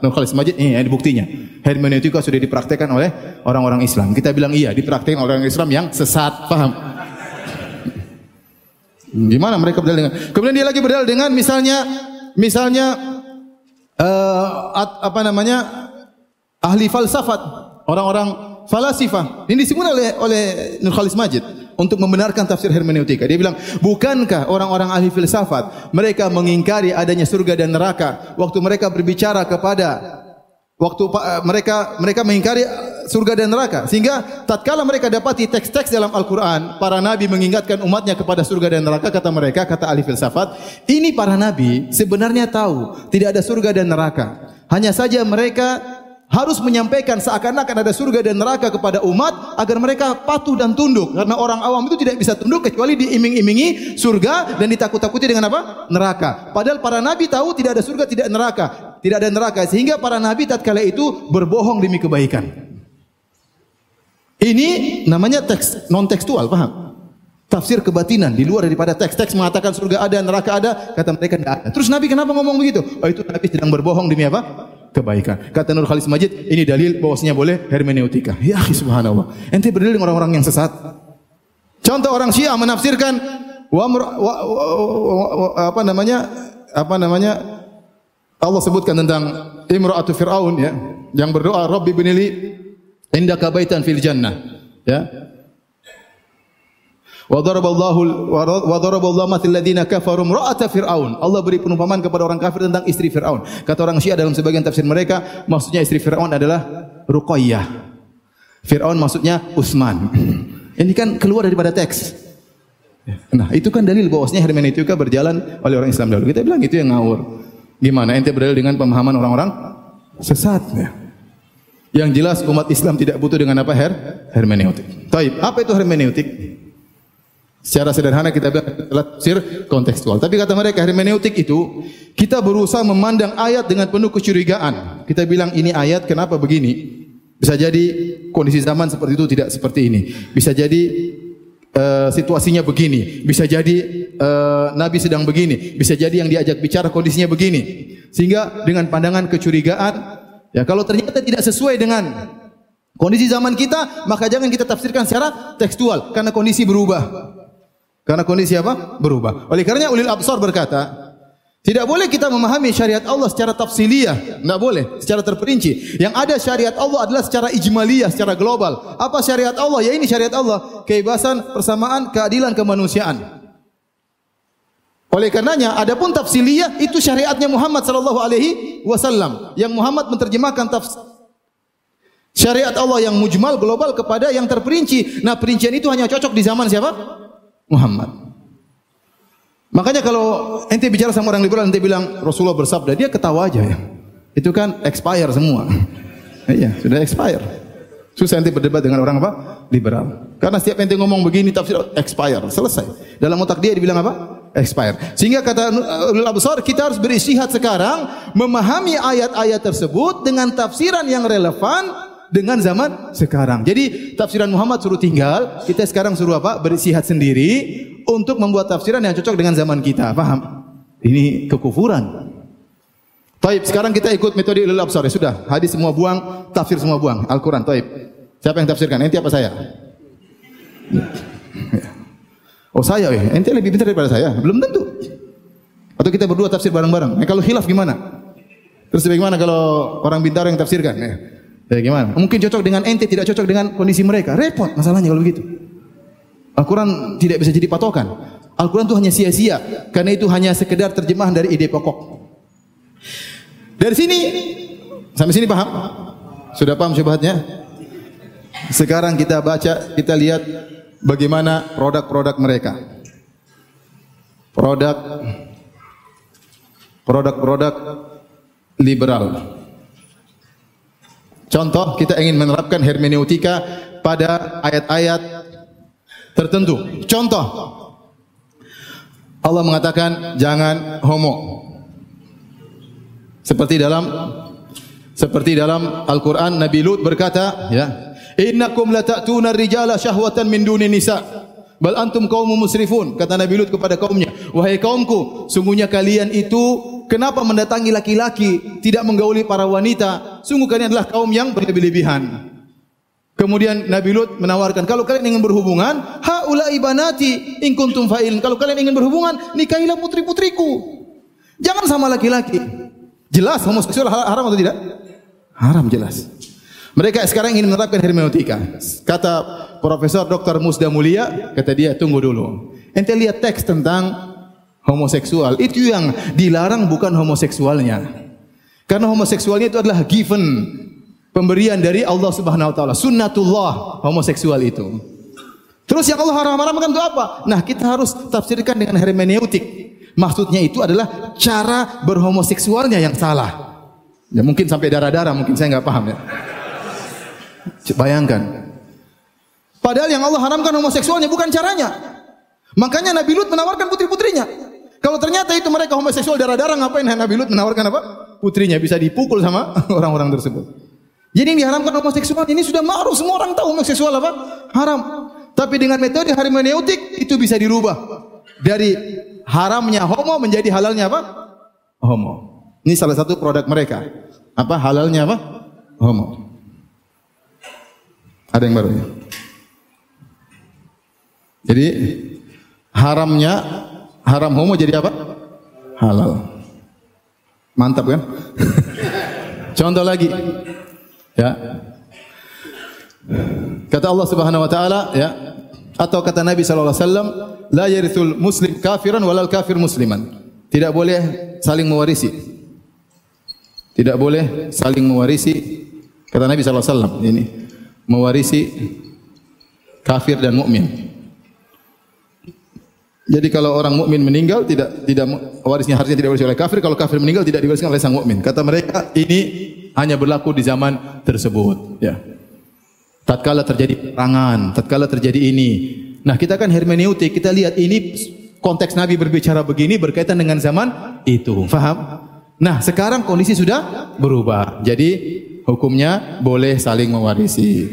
Nur Khalis Majid, ini ada buktinya. Hermeneutika sudah dipraktekkan oleh orang-orang Islam. Kita bilang iya, dipraktekkan oleh orang Islam yang sesat, paham? Gimana mereka berdalil dengan? Kemudian dia lagi berdalil dengan misalnya misalnya uh, apa namanya? ahli falsafat, orang-orang falasifah. Ini disebut oleh oleh Nur Khalis Majid untuk membenarkan tafsir hermeneutika. Dia bilang, "Bukankah orang-orang ahli filsafat mereka mengingkari adanya surga dan neraka waktu mereka berbicara kepada waktu mereka mereka mengingkari surga dan neraka sehingga tatkala mereka dapati teks-teks dalam Al-Qur'an para nabi mengingatkan umatnya kepada surga dan neraka kata mereka kata ahli filsafat ini para nabi sebenarnya tahu tidak ada surga dan neraka hanya saja mereka harus menyampaikan seakan-akan ada surga dan neraka kepada umat agar mereka patuh dan tunduk karena orang awam itu tidak bisa tunduk kecuali diiming-imingi surga dan ditakut-takuti dengan apa? neraka. Padahal para nabi tahu tidak ada surga, tidak neraka, tidak ada neraka sehingga para nabi tatkala itu berbohong demi kebaikan. Ini namanya teks non tekstual, paham? Tafsir kebatinan di luar daripada teks. Teks mengatakan surga ada, neraka ada, kata mereka tidak ada. Terus Nabi kenapa ngomong begitu? Oh itu Nabi sedang berbohong demi apa? Kebaikan. Kata Nur Khalis Majid, ini dalil bahwasanya boleh hermeneutika. Ya subhanallah. Ente berdalil dengan orang-orang yang sesat. Contoh orang Syiah menafsirkan wa, wa, wa, wa apa namanya? Apa namanya? Allah sebutkan tentang imra'atu Fir'aun ya, yang berdoa, "Rabbi binili indaka baitan fil jannah." Ya. Allah beri perumpamaan kepada orang kafir tentang istri Firaun. Kata orang Syiah dalam sebagian tafsir mereka, maksudnya istri Firaun adalah Ruqayyah. Firaun maksudnya Utsman. Ini kan keluar daripada teks. Nah, itu kan dalil bahwasanya hermeneutika berjalan oleh orang Islam dahulu. Kita bilang itu yang ngawur. Gimana ente berdalil dengan pemahaman orang-orang sesat ya. Yang jelas umat Islam tidak butuh dengan apa her hermeneutik. Taib, apa itu hermeneutik? Secara sederhana kita bilang adalah tafsir kontekstual. Tapi kata mereka hermeneutik itu kita berusaha memandang ayat dengan penuh kecurigaan. Kita bilang ini ayat kenapa begini? Bisa jadi kondisi zaman seperti itu tidak seperti ini. Bisa jadi uh, situasinya begini. Bisa jadi uh, Nabi sedang begini. Bisa jadi yang diajak bicara kondisinya begini. Sehingga dengan pandangan kecurigaan, ya kalau ternyata tidak sesuai dengan kondisi zaman kita, maka jangan kita tafsirkan secara tekstual karena kondisi berubah. Karena kondisi apa? Berubah. Oleh karenanya ulil absar berkata, tidak boleh kita memahami syariat Allah secara tafsiliyah, tidak boleh, secara terperinci. Yang ada syariat Allah adalah secara ijmaliyah, secara global. Apa syariat Allah? Ya ini syariat Allah, kebebasan, persamaan, keadilan, kemanusiaan. Oleh karenanya, adapun tafsiliyah itu syariatnya Muhammad sallallahu alaihi wasallam yang Muhammad menerjemahkan tafsir syariat Allah yang mujmal global kepada yang terperinci. Nah, perincian itu hanya cocok di zaman siapa? Muhammad. Makanya kalau ente bicara sama orang liberal ente bilang Rasulullah bersabda, dia ketawa aja ya. Itu kan expire semua. iya, sudah expire. Susah ente berdebat dengan orang apa? Liberal. Karena setiap ente ngomong begini tafsir expire, selesai. Dalam otak dia dibilang apa? Expire. Sehingga kata ulul absar kita harus beristihad sekarang memahami ayat-ayat tersebut dengan tafsiran yang relevan dengan zaman sekarang. Jadi tafsiran Muhammad suruh tinggal, kita sekarang suruh apa? Berisihat sendiri untuk membuat tafsiran yang cocok dengan zaman kita. Paham? Ini kekufuran. Taib, sekarang kita ikut metode ulul absar. Ya sudah, hadis semua buang, tafsir semua buang. Al-Quran, taib. Siapa yang tafsirkan? Ente apa saya? Oh saya, ya. ente lebih pintar daripada saya? Belum tentu. Atau kita berdua tafsir bareng-bareng. Nah, kalau khilaf gimana? Terus bagaimana kalau orang bintaro yang tafsirkan? Ya. Ya, gimana? Mungkin cocok dengan ente, tidak cocok dengan kondisi mereka. Repot masalahnya kalau begitu. Al-Quran tidak bisa jadi patokan. Al-Quran itu hanya sia-sia. Karena itu hanya sekedar terjemahan dari ide pokok. Dari sini sampai sini paham? Sudah paham syubhatnya? Sekarang kita baca, kita lihat bagaimana produk-produk mereka. Produk produk-produk liberal. Contoh, kita ingin menerapkan hermeneutika pada ayat-ayat tertentu. Contoh, Allah mengatakan jangan homo. Seperti dalam seperti dalam Al-Qur'an Nabi Lut berkata, ya, "Innakum lata'tuna ar-rijala syahwatan min duni nisa." Bal antum qaumun musrifun, kata Nabi Lut kepada kaumnya, "Wahai kaumku, sungguhnya kalian itu kenapa mendatangi laki-laki, tidak menggauli para wanita? Sungguh kalian adalah kaum yang berlebih-lebihan." Kemudian Nabi Lut menawarkan, kalau kalian ingin berhubungan, haula ibanati in kuntum fa'ilin. Kalau kalian ingin berhubungan, nikahilah putri-putriku. Jangan sama laki-laki. Jelas homoseksual haram atau tidak? Haram jelas. Mereka sekarang ingin menerapkan hermeneutika. Kata Profesor Dr. Musda Mulia, kata dia, tunggu dulu. Ente lihat teks tentang homoseksual. Itu yang dilarang bukan homoseksualnya. Karena homoseksualnya itu adalah given. Pemberian dari Allah Subhanahu wa taala. Sunnatullah homoseksual itu. Terus yang Allah haram-haramkan itu apa? Nah, kita harus tafsirkan dengan hermeneutik. Maksudnya itu adalah cara berhomoseksualnya yang salah. Ya mungkin sampai darah-darah, mungkin saya nggak paham ya. Bayangkan. Padahal yang Allah haramkan homoseksualnya bukan caranya. Makanya Nabi Lut menawarkan putri-putrinya. Kalau ternyata itu mereka homoseksual darah-darah, ngapain Nabi Lut menawarkan apa? Putrinya bisa dipukul sama orang-orang tersebut. Jadi yang diharamkan homoseksual ini sudah ma'ruf, semua orang tahu homoseksual apa? Haram. Tapi dengan metode hermeneutik itu bisa dirubah dari haramnya homo menjadi halalnya apa? Homo. Ini salah satu produk mereka. Apa halalnya apa? Homo. Ada yang baru ya? Jadi haramnya haram homo jadi apa? Halal. Mantap kan? Contoh lagi. Ya. Kata Allah Subhanahu wa taala ya, atau kata Nabi sallallahu alaihi wasallam, la yarithul muslim kafiran walal kafir musliman. Tidak boleh saling mewarisi. Tidak boleh saling mewarisi kata Nabi sallallahu alaihi wasallam ini mewarisi kafir dan mukmin. Jadi kalau orang mukmin meninggal tidak tidak warisnya harusnya tidak diwarisi oleh kafir, kalau kafir meninggal tidak diwarisi oleh sang mukmin. Kata mereka ini hanya berlaku di zaman tersebut, ya. Tatkala terjadi perangan, tatkala terjadi ini, Nah, kita kan hermeneutik, kita lihat ini konteks Nabi berbicara begini berkaitan dengan zaman itu. Faham? Nah, sekarang kondisi sudah berubah. Jadi hukumnya boleh saling mewarisi.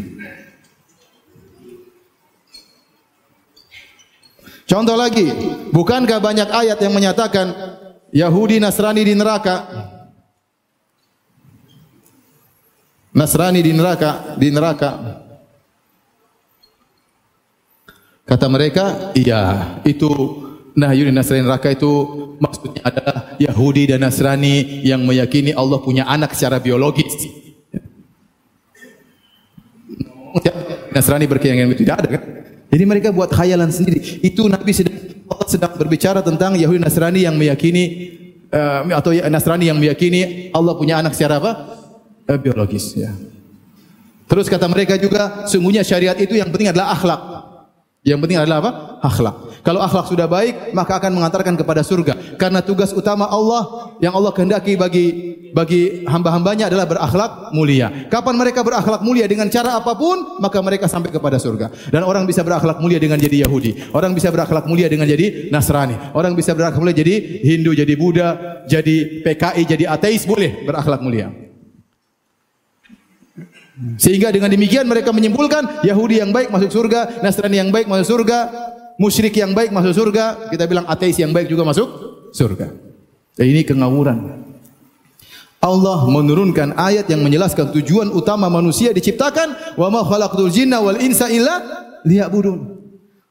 Contoh lagi, bukankah banyak ayat yang menyatakan Yahudi Nasrani di neraka? Nasrani di neraka, di neraka. Kata mereka, iya, itu Nahyun Nasrani neraka itu maksudnya adalah Yahudi dan Nasrani yang meyakini Allah punya anak secara biologis. Nasrani berkeyakinan itu tidak ada kan? Jadi mereka buat khayalan sendiri. Itu Nabi sedang Allah sedang berbicara tentang Yahudi Nasrani yang meyakini uh, atau Nasrani yang meyakini Allah punya anak secara apa? Uh, biologis ya. Terus kata mereka juga, sungguhnya syariat itu yang penting adalah akhlak. Yang penting adalah apa? Akhlak. Kalau akhlak sudah baik, maka akan mengantarkan kepada surga. Karena tugas utama Allah yang Allah kehendaki bagi bagi hamba-hambanya adalah berakhlak mulia. Kapan mereka berakhlak mulia dengan cara apa pun, maka mereka sampai kepada surga. Dan orang bisa berakhlak mulia dengan jadi Yahudi. Orang bisa berakhlak mulia dengan jadi Nasrani. Orang bisa berakhlak mulia jadi Hindu, jadi Buddha, jadi PKI, jadi ateis boleh berakhlak mulia. Sehingga dengan demikian mereka menyimpulkan Yahudi yang baik masuk surga, Nasrani yang baik masuk surga, musyrik yang baik masuk surga, kita bilang ateis yang baik juga masuk surga. Dan ini kengawuran. Allah menurunkan ayat yang menjelaskan tujuan utama manusia diciptakan wa ma khalaqtul jinna wal insa illa liya'budun.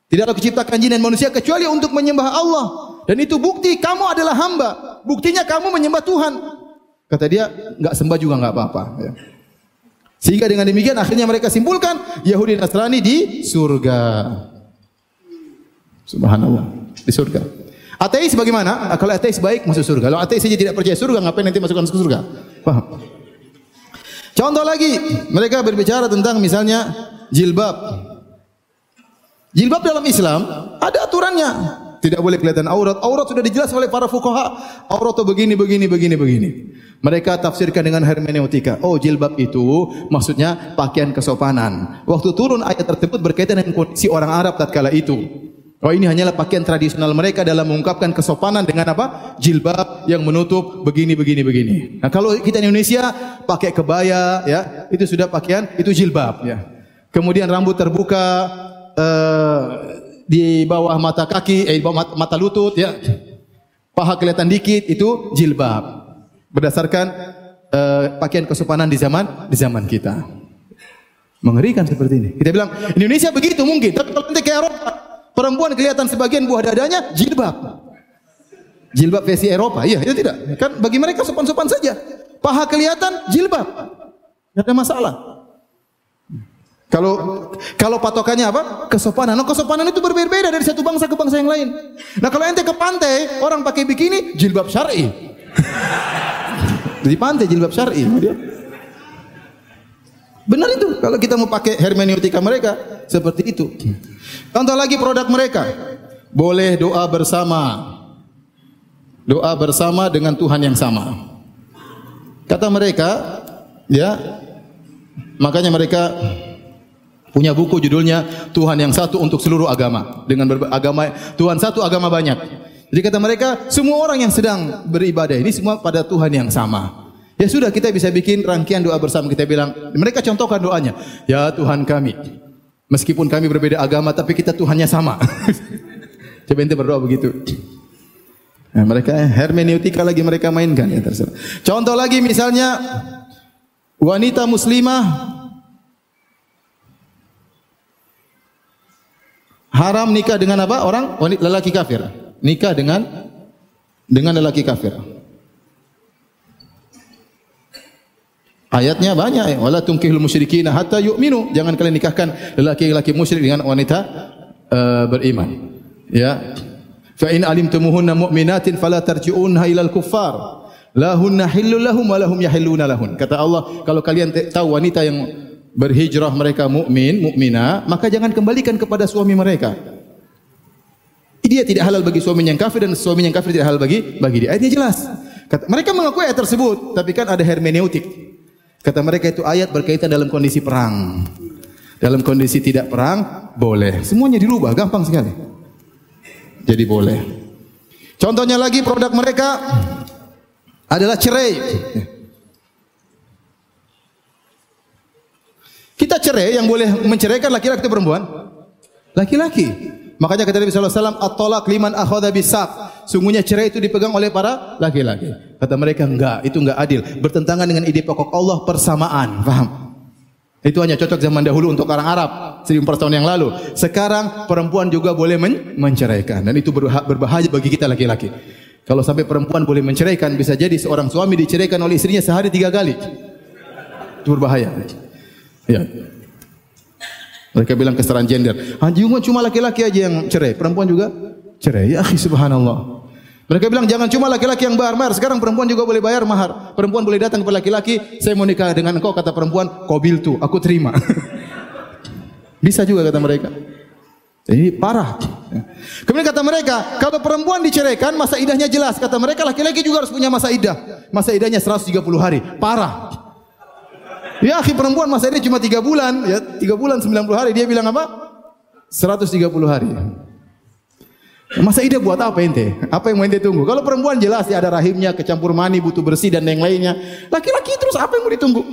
Tidaklah diciptakan jin dan manusia kecuali untuk menyembah Allah. Dan itu bukti kamu adalah hamba. Buktinya kamu menyembah Tuhan. Kata dia, enggak sembah juga enggak apa-apa. Ya. Sehingga dengan demikian akhirnya mereka simpulkan Yahudi dan Nasrani di surga. Subhanallah, di surga. Ateis bagaimana? Kalau ateis baik masuk surga. Kalau ateis saja tidak percaya surga, ngapain nanti masukkan ke surga? Paham? Contoh lagi, mereka berbicara tentang misalnya jilbab. Jilbab dalam Islam ada aturannya. Tidak boleh kelihatan aurat. Aurat sudah dijelas oleh para fuqaha. Aurat itu begini, begini, begini, begini. Mereka tafsirkan dengan hermeneutika. Oh, jilbab itu maksudnya pakaian kesopanan. Waktu turun ayat tersebut berkaitan dengan kondisi orang Arab tatkala itu. Oh ini hanyalah pakaian tradisional mereka dalam mengungkapkan kesopanan dengan apa? Jilbab yang menutup begini begini begini. Nah, kalau kita di Indonesia pakai kebaya ya, itu sudah pakaian itu jilbab ya. Kemudian rambut terbuka uh, di bawah mata kaki, eh di bawah mata, lutut ya. Paha kelihatan dikit itu jilbab. Berdasarkan uh, pakaian kesopanan di zaman di zaman kita. Mengerikan seperti ini. Kita bilang Indonesia begitu mungkin, tapi kalau nanti ke Eropa Perempuan kelihatan sebagian buah dadanya jilbab. Jilbab versi Eropa, iya itu tidak. Kan bagi mereka sopan-sopan saja. Paha kelihatan jilbab. Tidak ada masalah. Kalau kalau patokannya apa? Kesopanan. Nah, kesopanan itu berbeda dari satu bangsa ke bangsa yang lain. Nah, kalau ente ke pantai, orang pakai bikini, jilbab syar'i. Di pantai jilbab syar'i. Benar itu. Kalau kita mau pakai hermeneutika mereka seperti itu. Contoh lagi produk mereka. Boleh doa bersama. Doa bersama dengan Tuhan yang sama. Kata mereka, ya, makanya mereka punya buku judulnya Tuhan yang satu untuk seluruh agama. Dengan agama Tuhan satu agama banyak. Jadi kata mereka, semua orang yang sedang beribadah ini semua pada Tuhan yang sama. Ya sudah kita bisa bikin rangkaian doa bersama kita bilang, mereka contohkan doanya, ya Tuhan kami, Meskipun kami berbeda agama, tapi kita Tuhannya sama. Coba ente berdoa begitu. Nah, mereka hermeneutika lagi mereka mainkan ya terserah. Contoh lagi misalnya wanita muslimah haram nikah dengan apa? Orang lelaki kafir. Nikah dengan dengan lelaki kafir. Ayatnya banyak. Wala tunkihul musyrikina hatta yu'minu. Jangan kalian nikahkan lelaki-lelaki musyrik dengan wanita uh, beriman. Ya. Fa in alimtumuhunna mu'minatin fala tarji'unha ilal kuffar. Lahunna hillul lahum wa lahum yahilluna lahun. Kata Allah, kalau kalian tahu wanita yang berhijrah mereka mukmin, mukmina, maka jangan kembalikan kepada suami mereka. Dia tidak halal bagi suami yang kafir dan suami yang kafir tidak halal bagi bagi dia. Ayatnya jelas. Kata, mereka mengakui ayat tersebut, tapi kan ada hermeneutik. Kata mereka itu ayat berkaitan dalam kondisi perang. Dalam kondisi tidak perang, boleh. Semuanya dirubah, gampang sekali. Jadi boleh. Contohnya lagi produk mereka adalah cerai. Kita cerai yang boleh menceraikan laki-laki atau perempuan? Laki-laki. Makanya kata Nabi wasallam, "At-talaq liman akhadha bisaq." Sungguhnya cerai itu dipegang oleh para laki-laki. Kata mereka, enggak, itu enggak adil. Bertentangan dengan ide pokok Allah persamaan. Paham? Itu hanya cocok zaman dahulu untuk orang Arab, 1400 tahun yang lalu. Sekarang perempuan juga boleh men menceraikan dan itu berbahaya bagi kita laki-laki. Kalau sampai perempuan boleh menceraikan, bisa jadi seorang suami diceraikan oleh istrinya sehari tiga kali. Itu berbahaya. Ya. Mereka bilang kesetaraan gender. Haji cuma laki-laki aja yang cerai, perempuan juga cerai. Ya subhanallah. Mereka bilang jangan cuma laki-laki yang bayar mahar, sekarang perempuan juga boleh bayar mahar. Perempuan boleh datang kepada laki-laki, saya mau nikah dengan engkau kata perempuan, kobil tu, aku terima. Bisa juga kata mereka. Ini parah. Kemudian kata mereka, kalau perempuan diceraikan masa idahnya jelas. Kata mereka laki-laki juga harus punya masa idah. Masa idahnya 130 hari. Parah. Ya akhi perempuan masa ini cuma 3 bulan, ya 3 bulan 90 hari. Dia bilang apa? 130 hari. Masa ide buat apa ente? Apa yang mau ente tunggu? Kalau perempuan jelas ya ada rahimnya, kecampur mani, butuh bersih dan yang lainnya. Laki-laki terus apa yang mau ditunggu?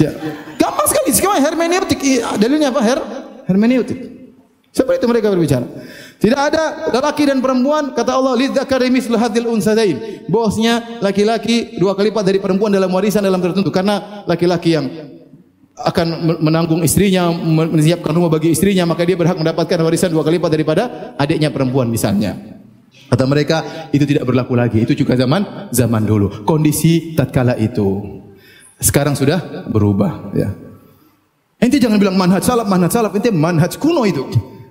ya. Gampang sekali. Sekarang hermeneutik. Dalilnya apa? Her hermeneutik. Seperti itu mereka berbicara. Tidak ada laki dan perempuan kata Allah lidzakari mislu hadzal unsadain. Bosnya laki-laki dua kali lipat dari perempuan dalam warisan dalam tertentu karena laki-laki yang akan menanggung istrinya, menyiapkan rumah bagi istrinya, maka dia berhak mendapatkan warisan dua kali lipat daripada adiknya perempuan misalnya. Kata mereka itu tidak berlaku lagi. Itu juga zaman zaman dulu. Kondisi tatkala itu. Sekarang sudah berubah ya. Ente jangan bilang manhaj salaf, manhaj salaf, ente manhaj kuno itu.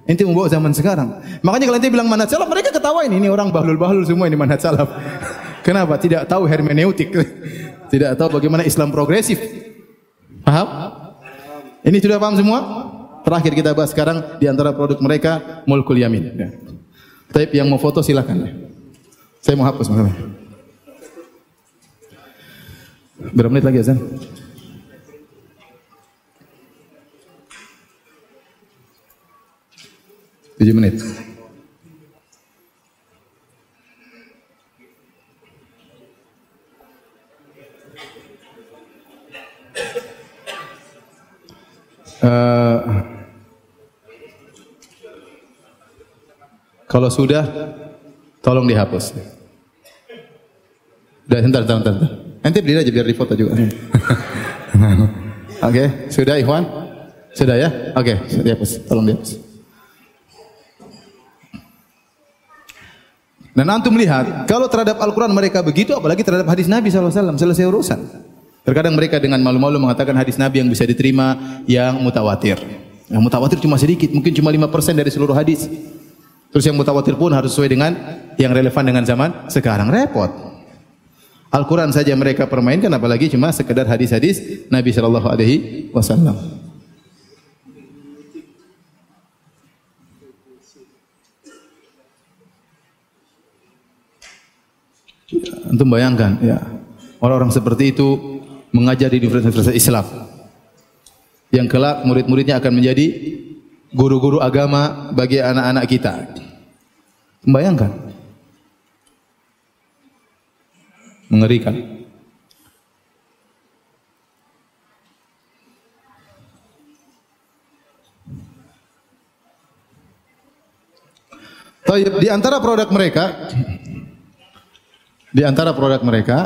Ente membawa zaman sekarang. Makanya kalau ente bilang manhaj salaf, mereka ketawain ini orang bahlul-bahlul semua ini manhaj salaf. Kenapa? Tidak tahu hermeneutik. Tidak tahu bagaimana Islam progresif. Paham? Ini sudah paham semua? Terakhir kita bahas sekarang di antara produk mereka mulkul yamin. Ya. Tapi yang mau foto silakan. Ya. Saya mau hapus masalah. Berapa menit lagi Azan? Tujuh menit. Uh, kalau sudah, tolong dihapus. Sudah, sebentar, sebentar, sebentar. Nanti berdiri aja biar difoto juga. Oke, okay, sudah Ikhwan? Sudah ya? Oke, okay, dihapus. Tolong dihapus. Dan antum melihat, kalau terhadap Al-Quran mereka begitu, apalagi terhadap hadis Nabi SAW, selesai urusan. Terkadang mereka dengan malu-malu mengatakan hadis Nabi yang bisa diterima yang mutawatir. Yang mutawatir cuma sedikit, mungkin cuma 5% dari seluruh hadis. Terus yang mutawatir pun harus sesuai dengan yang relevan dengan zaman sekarang. Repot. Al-Quran saja mereka permainkan, apalagi cuma sekedar hadis-hadis Nabi Shallallahu Alaihi Wasallam. Antum bayangkan ya, orang-orang seperti itu mengajar di universitas Islam. Yang kelak murid-muridnya akan menjadi guru-guru agama bagi anak-anak kita. Bayangkan. Mengerikan. Di antara produk mereka di antara produk mereka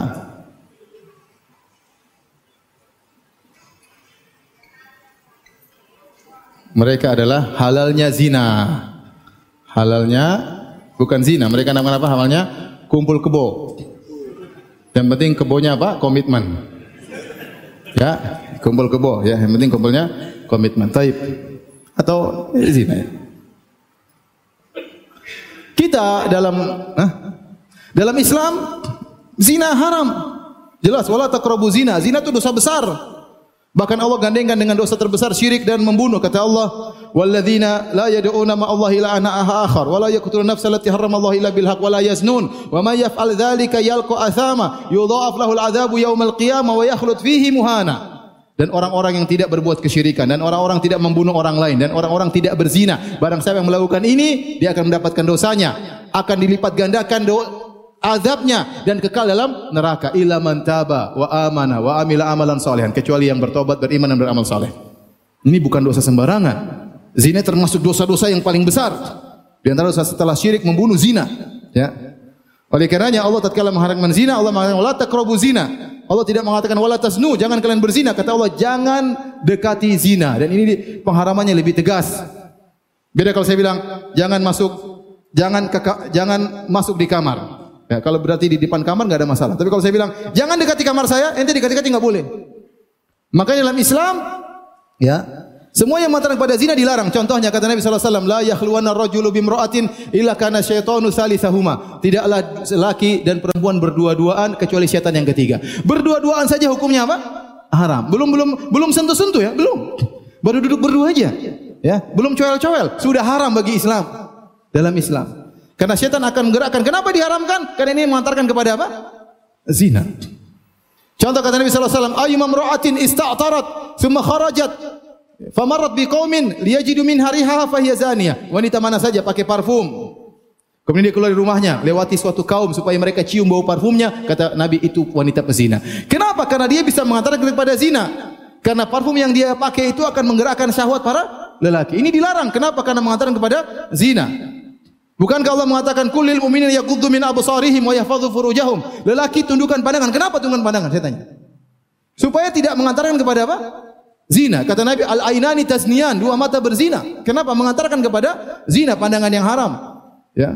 mereka adalah halalnya zina. Halalnya bukan zina, mereka namakan apa? Halalnya kumpul kebo. Yang penting kebonya apa? Komitmen. Ya, kumpul kebo ya. Yang penting kumpulnya komitmen. Taib. Atau eh, zina ya. Kita dalam huh? Dalam Islam zina haram. Jelas wala taqrabu zina. Zina itu dosa besar. Bahkan Allah gandengkan dengan dosa terbesar syirik dan membunuh kata Allah walladzina la yad'una ma Allah ila ana akhar wa la yaqtuluna nafsa allati harrama Allah illa bil haqq wa la yaznun wa may yaf'al dzalika yalqa athama yudha'af lahu al 'adzabu yaumal qiyamah wa yakhlud fihi muhana dan orang-orang yang tidak berbuat kesyirikan dan orang-orang tidak membunuh orang lain dan orang-orang tidak berzina barang siapa yang melakukan ini dia akan mendapatkan dosanya akan dilipat gandakan do azabnya dan kekal dalam neraka illa man taba wa amana wa amila amalan salihan kecuali yang bertobat beriman dan beramal saleh. Ini bukan dosa sembarangan. Zina termasuk dosa-dosa yang paling besar. Di antara dosa setelah syirik membunuh zina, ya. Oleh karenanya Allah tatkala mengharamkan zina, Allah mengatakan wala taqrabu zina. Allah tidak mengatakan wala tasnu, jangan kalian berzina. Kata Allah, jangan dekati zina. Dan ini pengharamannya lebih tegas. Beda kalau saya bilang jangan masuk jangan ke, jangan masuk di kamar. Ya, kalau berarti di depan kamar nggak ada masalah. Tapi kalau saya bilang jangan dekati kamar saya, ente dekati-dekati nggak boleh. Makanya dalam Islam, ya semua yang mengatakan pada zina dilarang. Contohnya kata Nabi sallallahu alaihi wasallam, la yakhluwanna rajulu bimra'atin illa kana syaitanu salisahuma. Tidaklah laki dan perempuan berdua-duaan kecuali setan yang ketiga. Berdua-duaan saja hukumnya apa? Haram. Belum belum belum sentuh-sentuh ya, belum. Baru duduk berdua aja. Ya, belum coel-coel, sudah haram bagi Islam. Dalam Islam. Karena setan akan menggerakkan. Kenapa diharamkan? Karena ini mengantarkan kepada apa? Zina. Contoh kata Nabi sallallahu alaihi wasallam, "Ayyuma imra'atin ista'tarat thumma kharajat famarrat biqaumin liyajidu min hariha fahiya zaniyah." Wanita mana saja pakai parfum. Kemudian dia keluar dari rumahnya, lewati suatu kaum supaya mereka cium bau parfumnya, kata Nabi itu wanita pezina. Kenapa? Karena dia bisa mengantarkan kepada zina. Karena parfum yang dia pakai itu akan menggerakkan syahwat para lelaki. Ini dilarang. Kenapa? Karena mengatakan kepada zina. Bukankah Allah mengatakan kulil mu'minin yaghuddu min absarihim wa yahfadhu furujahum? Lelaki tundukkan pandangan. Kenapa tundukkan pandangan? Saya tanya. Supaya tidak mengantarkan kepada apa? Zina. Kata Nabi, al-ainani tasniyan, dua mata berzina. Kenapa? Mengantarkan kepada zina, pandangan yang haram. Ya.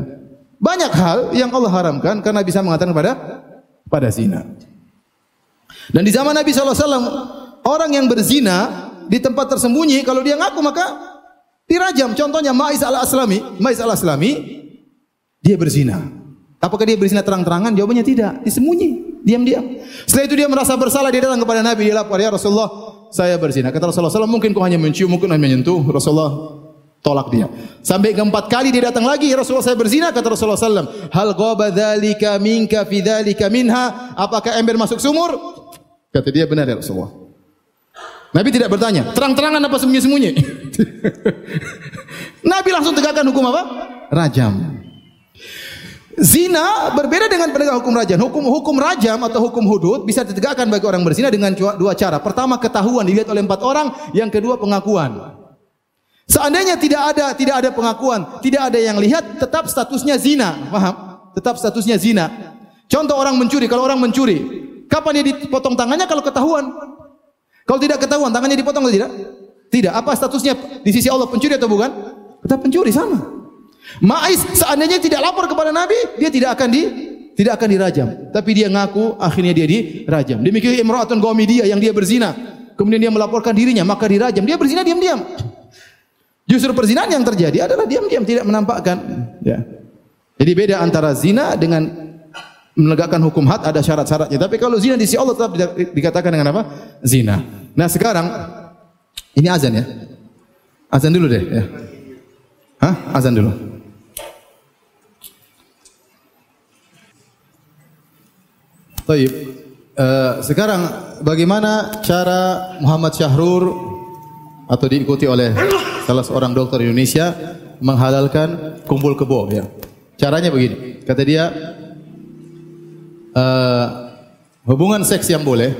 Banyak hal yang Allah haramkan karena bisa mengantarkan kepada pada zina. Dan di zaman Nabi SAW, orang yang berzina di tempat tersembunyi, kalau dia ngaku maka Dirajam. Contohnya Ma'is al-Aslami. Ma'is al-Aslami dia berzina. Apakah dia berzina terang-terangan? Jawabannya tidak. Disembunyi, diam-diam. Setelah itu dia merasa bersalah, dia datang kepada Nabi, dia lapor, "Ya Rasulullah, saya berzina." Kata Rasulullah SAW, "Mungkin kau hanya mencium, mungkin hanya menyentuh." Rasulullah tolak dia. Sampai keempat kali dia datang lagi, "Ya Rasulullah, saya berzina." Kata Rasulullah SAW, "Hal ghaba dzalika minka fi dzalika minha?" Apakah ember masuk sumur? Kata dia, "Benar ya Rasulullah." Nabi tidak bertanya, terang-terangan apa sembunyi-sembunyi? Nabi langsung tegakkan hukum apa? Rajam. Zina berbeda dengan penegak hukum rajam. Hukum hukum rajam atau hukum hudud bisa ditegakkan bagi orang berzina dengan dua cara. Pertama ketahuan dilihat oleh empat orang, yang kedua pengakuan. Seandainya tidak ada tidak ada pengakuan, tidak ada yang lihat, tetap statusnya zina. Paham? Tetap statusnya zina. Contoh orang mencuri, kalau orang mencuri, kapan dia dipotong tangannya kalau ketahuan? Kalau tidak ketahuan tangannya dipotong atau tidak? Tidak. Apa statusnya di sisi Allah pencuri atau bukan? Tetap pencuri sama. Ma'is seandainya tidak lapor kepada Nabi, dia tidak akan di tidak akan dirajam. Tapi dia ngaku, akhirnya dia dirajam. Demikian Imra'atun Ghamidiyah yang dia berzina, kemudian dia melaporkan dirinya, maka dirajam. Dia berzina diam-diam. Justru perzinahan yang terjadi adalah diam-diam tidak menampakkan. Ya. Jadi beda antara zina dengan menegakkan hukum had ada syarat-syaratnya. Tapi kalau zina di sisi Allah tetap dikatakan dengan apa? Zina. Nah sekarang ini azan ya. Azan dulu deh ya. Hah? Azan dulu. Baik. Uh, sekarang bagaimana cara Muhammad Syahrur atau diikuti oleh salah seorang dokter Indonesia menghalalkan kumpul kebo ya. Caranya begini. Kata dia uh, hubungan seks yang boleh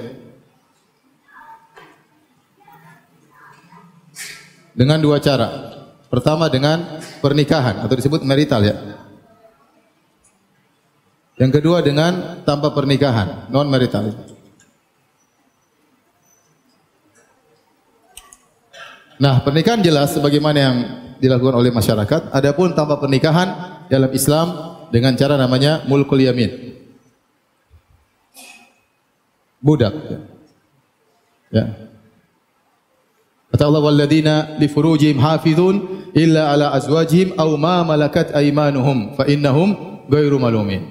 dengan dua cara. Pertama dengan pernikahan atau disebut marital ya. Yang kedua dengan tanpa pernikahan, non marital. Nah, pernikahan jelas sebagaimana yang dilakukan oleh masyarakat. Adapun tanpa pernikahan dalam Islam dengan cara namanya mulkul yamin budak. Ya. Kata Allah walladzina li furujihim hafizun illa ala azwajihim aw ma malakat aymanuhum fa innahum ghairu malumin.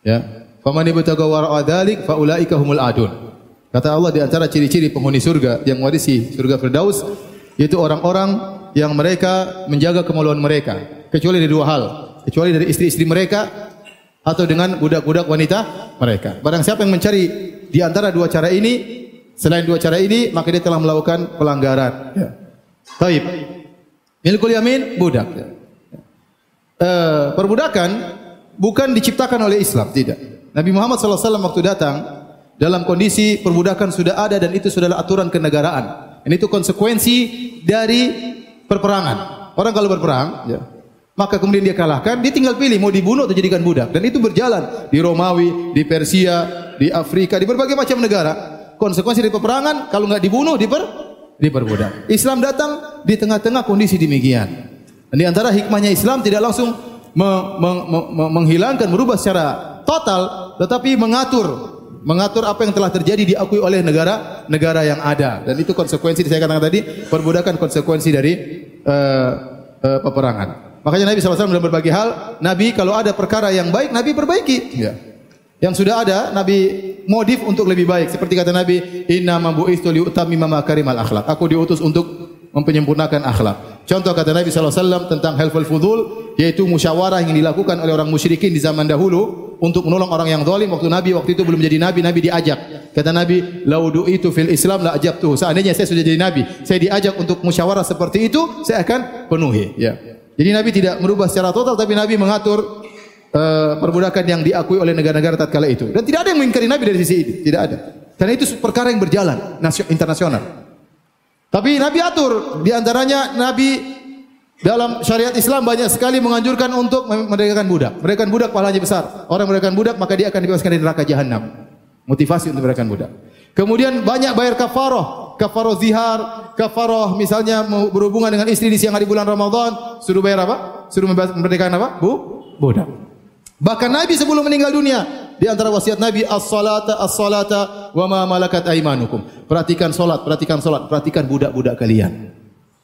Ya. Faman ibtaga wara'a dzalik fa ulaika humul adun. Kata Allah di antara ciri-ciri penghuni surga yang warisi surga Firdaus yaitu orang-orang yang mereka menjaga kemaluan mereka kecuali dari dua hal, kecuali dari istri-istri mereka atau dengan budak-budak wanita mereka. Barang siapa yang mencari di antara dua cara ini, selain dua cara ini, maka dia telah melakukan pelanggaran. Ya. Taib. Milkul yamin budak. Ya. E, perbudakan bukan diciptakan oleh Islam, tidak. Nabi Muhammad SAW waktu datang dalam kondisi perbudakan sudah ada dan itu sudah aturan kenegaraan. Ini itu konsekuensi dari perperangan. Orang kalau berperang, ya, maka kemudian dia kalahkan, dia tinggal pilih mau dibunuh atau jadikan budak. Dan itu berjalan di Romawi, di Persia, di Afrika, di berbagai macam negara. Konsekuensi dari peperangan kalau nggak dibunuh diper diperbudak. Islam datang di tengah-tengah kondisi demikian. Dan di antara hikmahnya Islam tidak langsung me, me, me, me, menghilangkan, merubah secara total, tetapi mengatur mengatur apa yang telah terjadi diakui oleh negara-negara yang ada. Dan itu konsekuensi saya katakan tadi, perbudakan konsekuensi dari uh, uh, peperangan. Makanya Nabi SAW dalam berbagai hal, Nabi kalau ada perkara yang baik, Nabi perbaiki. Ya. Yang sudah ada, Nabi modif untuk lebih baik. Seperti kata Nabi, Inna mabu'istu li'utami makarimal akhlak. Aku diutus untuk mempenyempurnakan akhlak. Contoh kata Nabi SAW tentang helpful fudul, yaitu musyawarah yang dilakukan oleh orang musyrikin di zaman dahulu untuk menolong orang yang zalim waktu Nabi waktu itu belum jadi Nabi, Nabi diajak. Kata Nabi, laudu itu fil Islam la ajabtuh. Seandainya saya sudah jadi Nabi, saya diajak untuk musyawarah seperti itu, saya akan penuhi. Ya. Jadi Nabi tidak merubah secara total tapi Nabi mengatur uh, perbudakan yang diakui oleh negara-negara tatkala itu. Dan tidak ada yang mengingkari Nabi dari sisi ini, tidak ada. Karena itu perkara yang berjalan internasional. Tapi Nabi atur, di antaranya Nabi dalam syariat Islam banyak sekali menganjurkan untuk merdekakan budak. Merdekakan budak pahalanya besar. Orang merdekakan budak maka dia akan dibebaskan dari neraka jahanam. Motivasi untuk merdekakan budak. Kemudian banyak bayar kafaroh, kafaroh zihar, kafaroh misalnya berhubungan dengan istri di siang hari bulan Ramadan, suruh bayar apa? Suruh merdekakan apa? Bu, budak. Bahkan Nabi sebelum meninggal dunia, di antara wasiat Nabi as-salata as-salata wa ma malakat aimanukum. Perhatikan salat, perhatikan salat, perhatikan budak-budak kalian.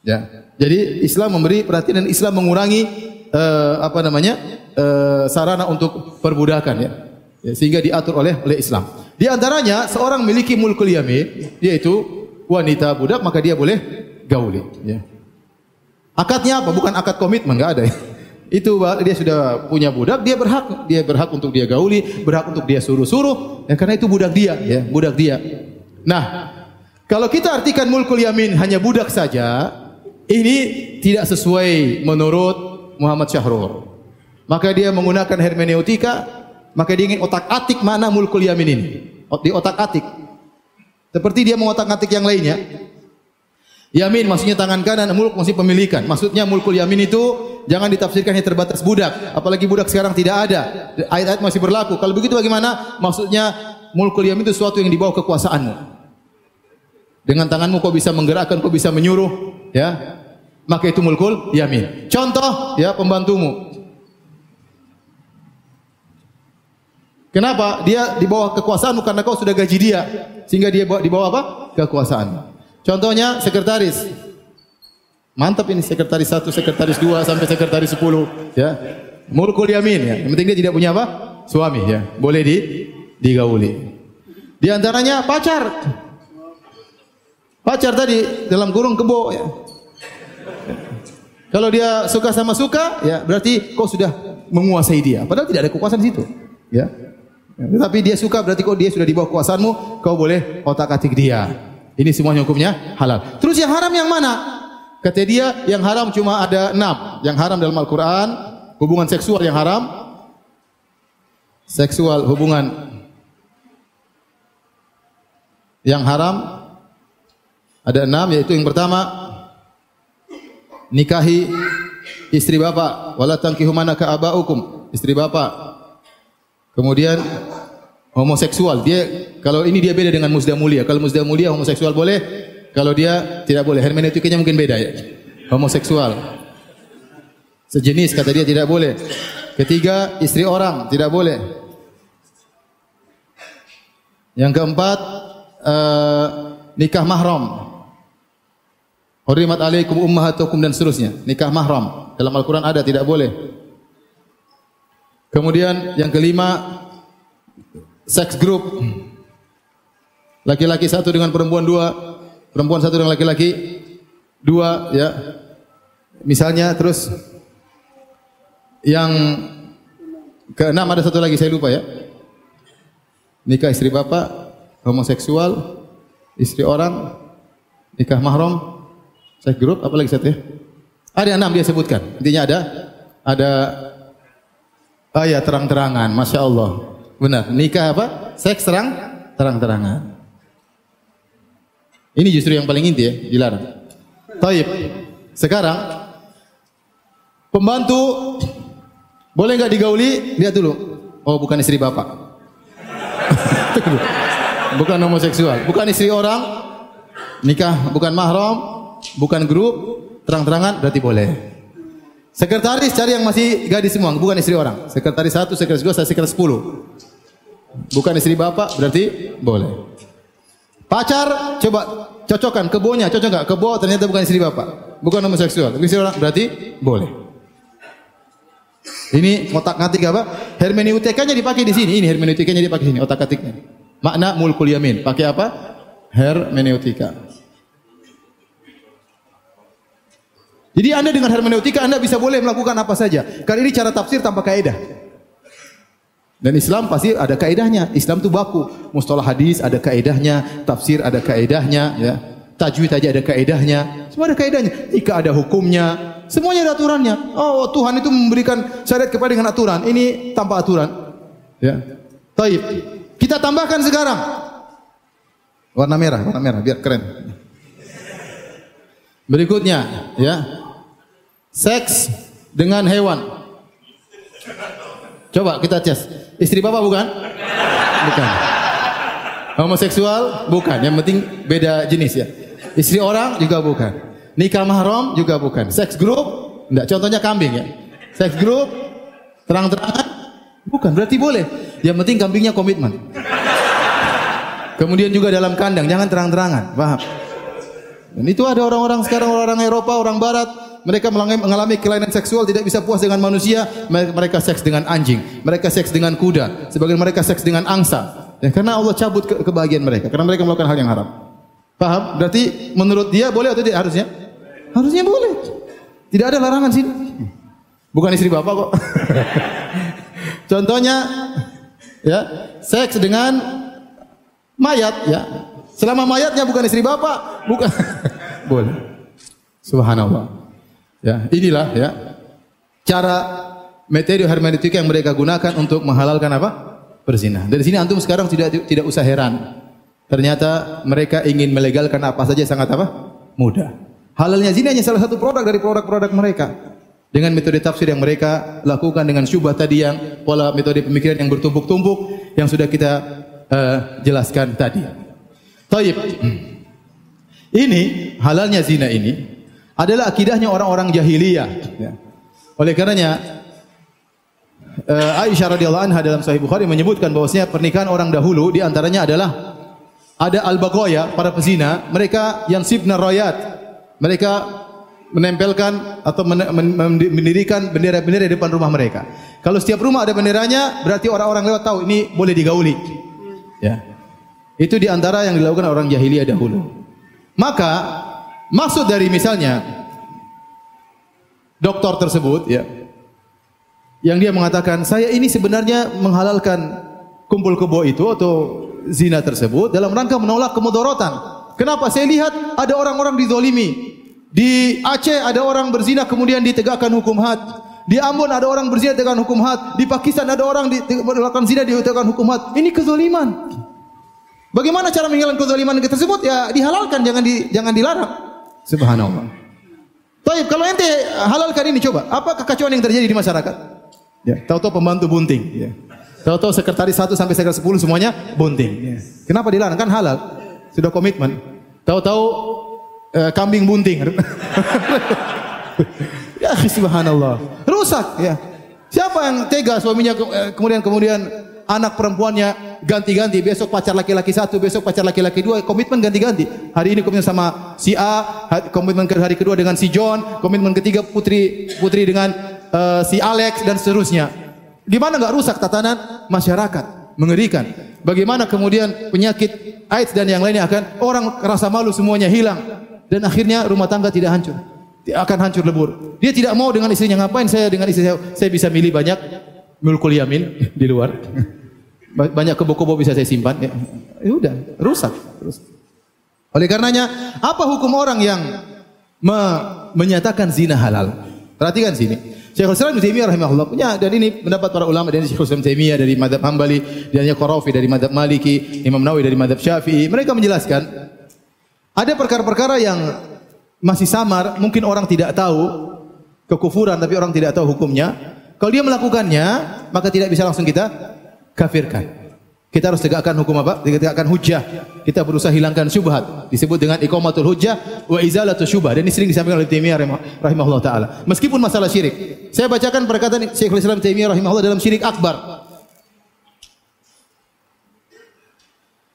Ya. Jadi Islam memberi perhatian dan Islam mengurangi uh, apa namanya? Uh, sarana untuk perbudakan ya. ya. Sehingga diatur oleh oleh Islam. Di antaranya seorang memiliki mulkul yamin yaitu wanita budak maka dia boleh gauli ya. Akadnya apa? Bukan akad komitmen, enggak ada ya itu dia sudah punya budak, dia berhak, dia berhak untuk dia gauli, berhak untuk dia suruh-suruh, ya karena itu budak dia, ya, budak dia. Nah, kalau kita artikan mulkul yamin hanya budak saja, ini tidak sesuai menurut Muhammad Syahrul. Maka dia menggunakan hermeneutika, maka dia ingin otak-atik mana mulkul yamin ini. Di otak-atik. Seperti dia mengotak-atik yang lainnya. Yamin maksudnya tangan kanan, mulk maksudnya pemilikan. Maksudnya mulkul yamin itu jangan ditafsirkan hanya terbatas budak. Apalagi budak sekarang tidak ada. Ayat-ayat masih berlaku. Kalau begitu bagaimana? Maksudnya mulkul yamin itu sesuatu yang dibawa kekuasaanmu. Dengan tanganmu kau bisa menggerakkan, kau bisa menyuruh, ya. Maka itu mulkul yamin. Contoh ya pembantumu. Kenapa? Dia di bawah kekuasaanmu karena kau sudah gaji dia. Sehingga dia di bawah apa? Kekuasaan. Contohnya sekretaris. Mantap ini sekretaris satu, sekretaris dua sampai sekretaris sepuluh, ya. Murkul yamin ya. Yang penting dia tidak punya apa? Suami ya. Boleh di digauli. Di antaranya pacar. Pacar tadi dalam kurung kebo ya. Kalau dia suka sama suka, ya berarti kau sudah menguasai dia. Padahal tidak ada kekuasaan di situ, ya. Tetapi dia suka berarti kau dia sudah di bawah kuasaanmu, kau boleh otak-atik dia. Ini semuanya hukumnya halal. Terus yang haram yang mana? Kata dia yang haram cuma ada enam. Yang haram dalam Al-Quran, hubungan seksual yang haram, seksual hubungan yang haram ada enam yaitu yang pertama nikahi istri bapak wala tankihu manaka abaukum istri bapak kemudian homoseksual. Dia kalau ini dia beda dengan musda mulia. Kalau musda mulia homoseksual boleh, kalau dia tidak boleh. Hermeneutikanya mungkin beda ya. Homoseksual. Sejenis kata dia tidak boleh. Ketiga, istri orang tidak boleh. Yang keempat, uh, nikah mahram. Hurimat alaikum ummahatukum dan seterusnya. Nikah mahram. Dalam Al-Quran ada, tidak boleh. Kemudian yang kelima, Sex group. Laki-laki satu dengan perempuan dua, perempuan satu dengan laki-laki dua, ya. Misalnya terus yang keenam ada satu lagi saya lupa ya. Nikah istri bapak, homoseksual, istri orang, nikah mahram, sex group, apa lagi satu ya? Ada enam dia sebutkan. Intinya ada ada ayat terang-terangan, masya Allah. Benar. Nikah apa? Seks terang terang-terangan. Ini justru yang paling inti ya, dilarang. Taib. Sekarang pembantu boleh nggak digauli? Lihat dulu. Oh, bukan istri bapak. bukan homoseksual, bukan istri orang, nikah bukan mahram, bukan grup, terang-terangan berarti boleh. Sekretaris cari yang masih gadis semua, bukan istri orang. Sekretaris satu, sekretaris dua, sekretaris sepuluh. Bukan istri bapak, berarti boleh. Pacar, coba cocokkan kebonya, cocok nggak? Kebo ternyata bukan istri bapak, bukan homoseksual, istri orang, berarti boleh. Ini otak ngatik apa? Hermeneutikanya dipakai di sini. Ini hermeneutikanya dipakai di sini, otak atiknya. Makna mulkul yamin. Pakai apa? Hermeneutika. Jadi Anda dengan hermeneutika Anda bisa boleh melakukan apa saja. Karena ini cara tafsir tanpa kaidah. Dan Islam pasti ada kaidahnya. Islam itu baku. Mustalah hadis ada kaidahnya, tafsir ada kaidahnya, ya. Tajwid aja ada kaidahnya. Semua ada kaidahnya. Jika ada hukumnya, semuanya ada aturannya. Oh, Tuhan itu memberikan syariat kepada dengan aturan. Ini tanpa aturan. Ya. Taib. Kita tambahkan sekarang. Warna merah, warna merah biar keren. Berikutnya, ya. Seks dengan hewan. Coba kita tes. Istri Bapak bukan? Bukan. Homoseksual? Bukan. Yang penting beda jenis ya. Istri orang juga bukan. Nikah mahram juga bukan. Seks grup? Enggak. Contohnya kambing ya. Seks grup? Terang-terangan? Bukan. Berarti boleh. Yang penting kambingnya komitmen. Kemudian juga dalam kandang, jangan terang-terangan. Paham? Dan itu ada orang-orang sekarang orang Eropa, orang Barat, mereka mengalami kelainan seksual tidak bisa puas dengan manusia, mereka seks dengan anjing, mereka seks dengan kuda, sebagian mereka seks dengan angsa. Ya, karena Allah cabut ke kebahagiaan mereka, karena mereka melakukan hal yang haram. Paham? Berarti menurut dia boleh atau tidak harusnya? Harusnya boleh. Tidak ada larangan sih. Bukan istri bapak kok. Contohnya ya, seks dengan mayat ya. Selama mayatnya bukan istri bapak, bukan boleh. Subhanallah. Ya, inilah ya cara metode hermeneutika yang mereka gunakan untuk menghalalkan apa? Berzina. Dari sini antum sekarang tidak tidak usah heran. Ternyata mereka ingin melegalkan apa saja sangat apa? Mudah. Halalnya zina hanya salah satu produk dari produk-produk mereka. Dengan metode tafsir yang mereka lakukan dengan syubhat tadi yang pola metode pemikiran yang bertumpuk-tumpuk yang sudah kita uh, jelaskan tadi. Taib. Ini halalnya zina ini adalah akidahnya orang-orang jahiliyah. Ya. Oleh karenanya uh, Aisyah radhiyallahu anha dalam Sahih Bukhari menyebutkan bahwasanya pernikahan orang dahulu di antaranya adalah ada al-baghaya para pezina, mereka yang sibna rayat. Mereka menempelkan atau mendirikan bendera-bendera di depan rumah mereka. Kalau setiap rumah ada benderanya, berarti orang-orang lewat tahu ini boleh digauli. Ya. Itu di antara yang dilakukan orang jahiliyah dahulu. Maka maksud dari misalnya dokter tersebut ya yang dia mengatakan saya ini sebenarnya menghalalkan kumpul kebo itu atau zina tersebut dalam rangka menolak kemudorotan. Kenapa? Saya lihat ada orang-orang dizolimi. Di Aceh ada orang berzina kemudian ditegakkan hukum had. Di Ambon ada orang berzina dengan hukum had. Di Pakistan ada orang melakukan zina ditegakkan hukum had. Ini kezaliman. Bagaimana cara menghilangkan kezaliman tersebut? Ya dihalalkan, jangan di, jangan dilarang. Subhanallah. Baik, kalau ente halalkan ini coba, apa kekacauan yang terjadi di masyarakat? Ya, tahu-tahu pembantu bunting, ya. Tahu-tahu sekretaris satu sampai sekretaris sepuluh semuanya bunting. Ya. Kenapa dilarang? Kan halal. Sudah komitmen. Tahu-tahu eh, kambing bunting. ya subhanallah. Rusak ya. Siapa yang tega suaminya eh, kemudian kemudian anak perempuannya ganti-ganti. Besok pacar laki-laki satu, besok pacar laki-laki dua. Komitmen ganti-ganti. Hari ini komitmen sama si A, komitmen ke hari kedua dengan si John, komitmen ketiga putri putri dengan uh, si Alex dan seterusnya. Gimana nggak rusak tatanan masyarakat? Mengerikan. Bagaimana kemudian penyakit AIDS dan yang lainnya akan orang rasa malu semuanya hilang dan akhirnya rumah tangga tidak hancur. Akan hancur lebur. Dia tidak mau dengan istrinya ngapain saya dengan istri saya saya bisa milih banyak mulkul yamin di luar. Banyak kebo-kebo bisa saya simpan. Ya, ya udah, rusak. rusak. Oleh karenanya, apa hukum orang yang me menyatakan zina halal? Perhatikan sini. Syekhul Islam Taimiyah rahimahullah punya dan ini pendapat para ulama dari Syekhul Islam Taimiyah dari madhab Hambali, dan Qarafi dari madhab Maliki, Imam Nawawi dari madhab Syafi'i. Mereka menjelaskan ada perkara-perkara yang masih samar, mungkin orang tidak tahu kekufuran tapi orang tidak tahu hukumnya. Kalau dia melakukannya, maka tidak bisa langsung kita kafirkan. Kita harus tegakkan hukum apa? Tegakkan hujah. Kita berusaha hilangkan syubhat. Disebut dengan iqamatul hujah wa izalatul syubah. Dan ini sering disampaikan oleh Taimiyah rahimahullah taala. Meskipun masalah syirik. Saya bacakan perkataan Syekhul Islam Taimiyah rahimahullah dalam syirik akbar.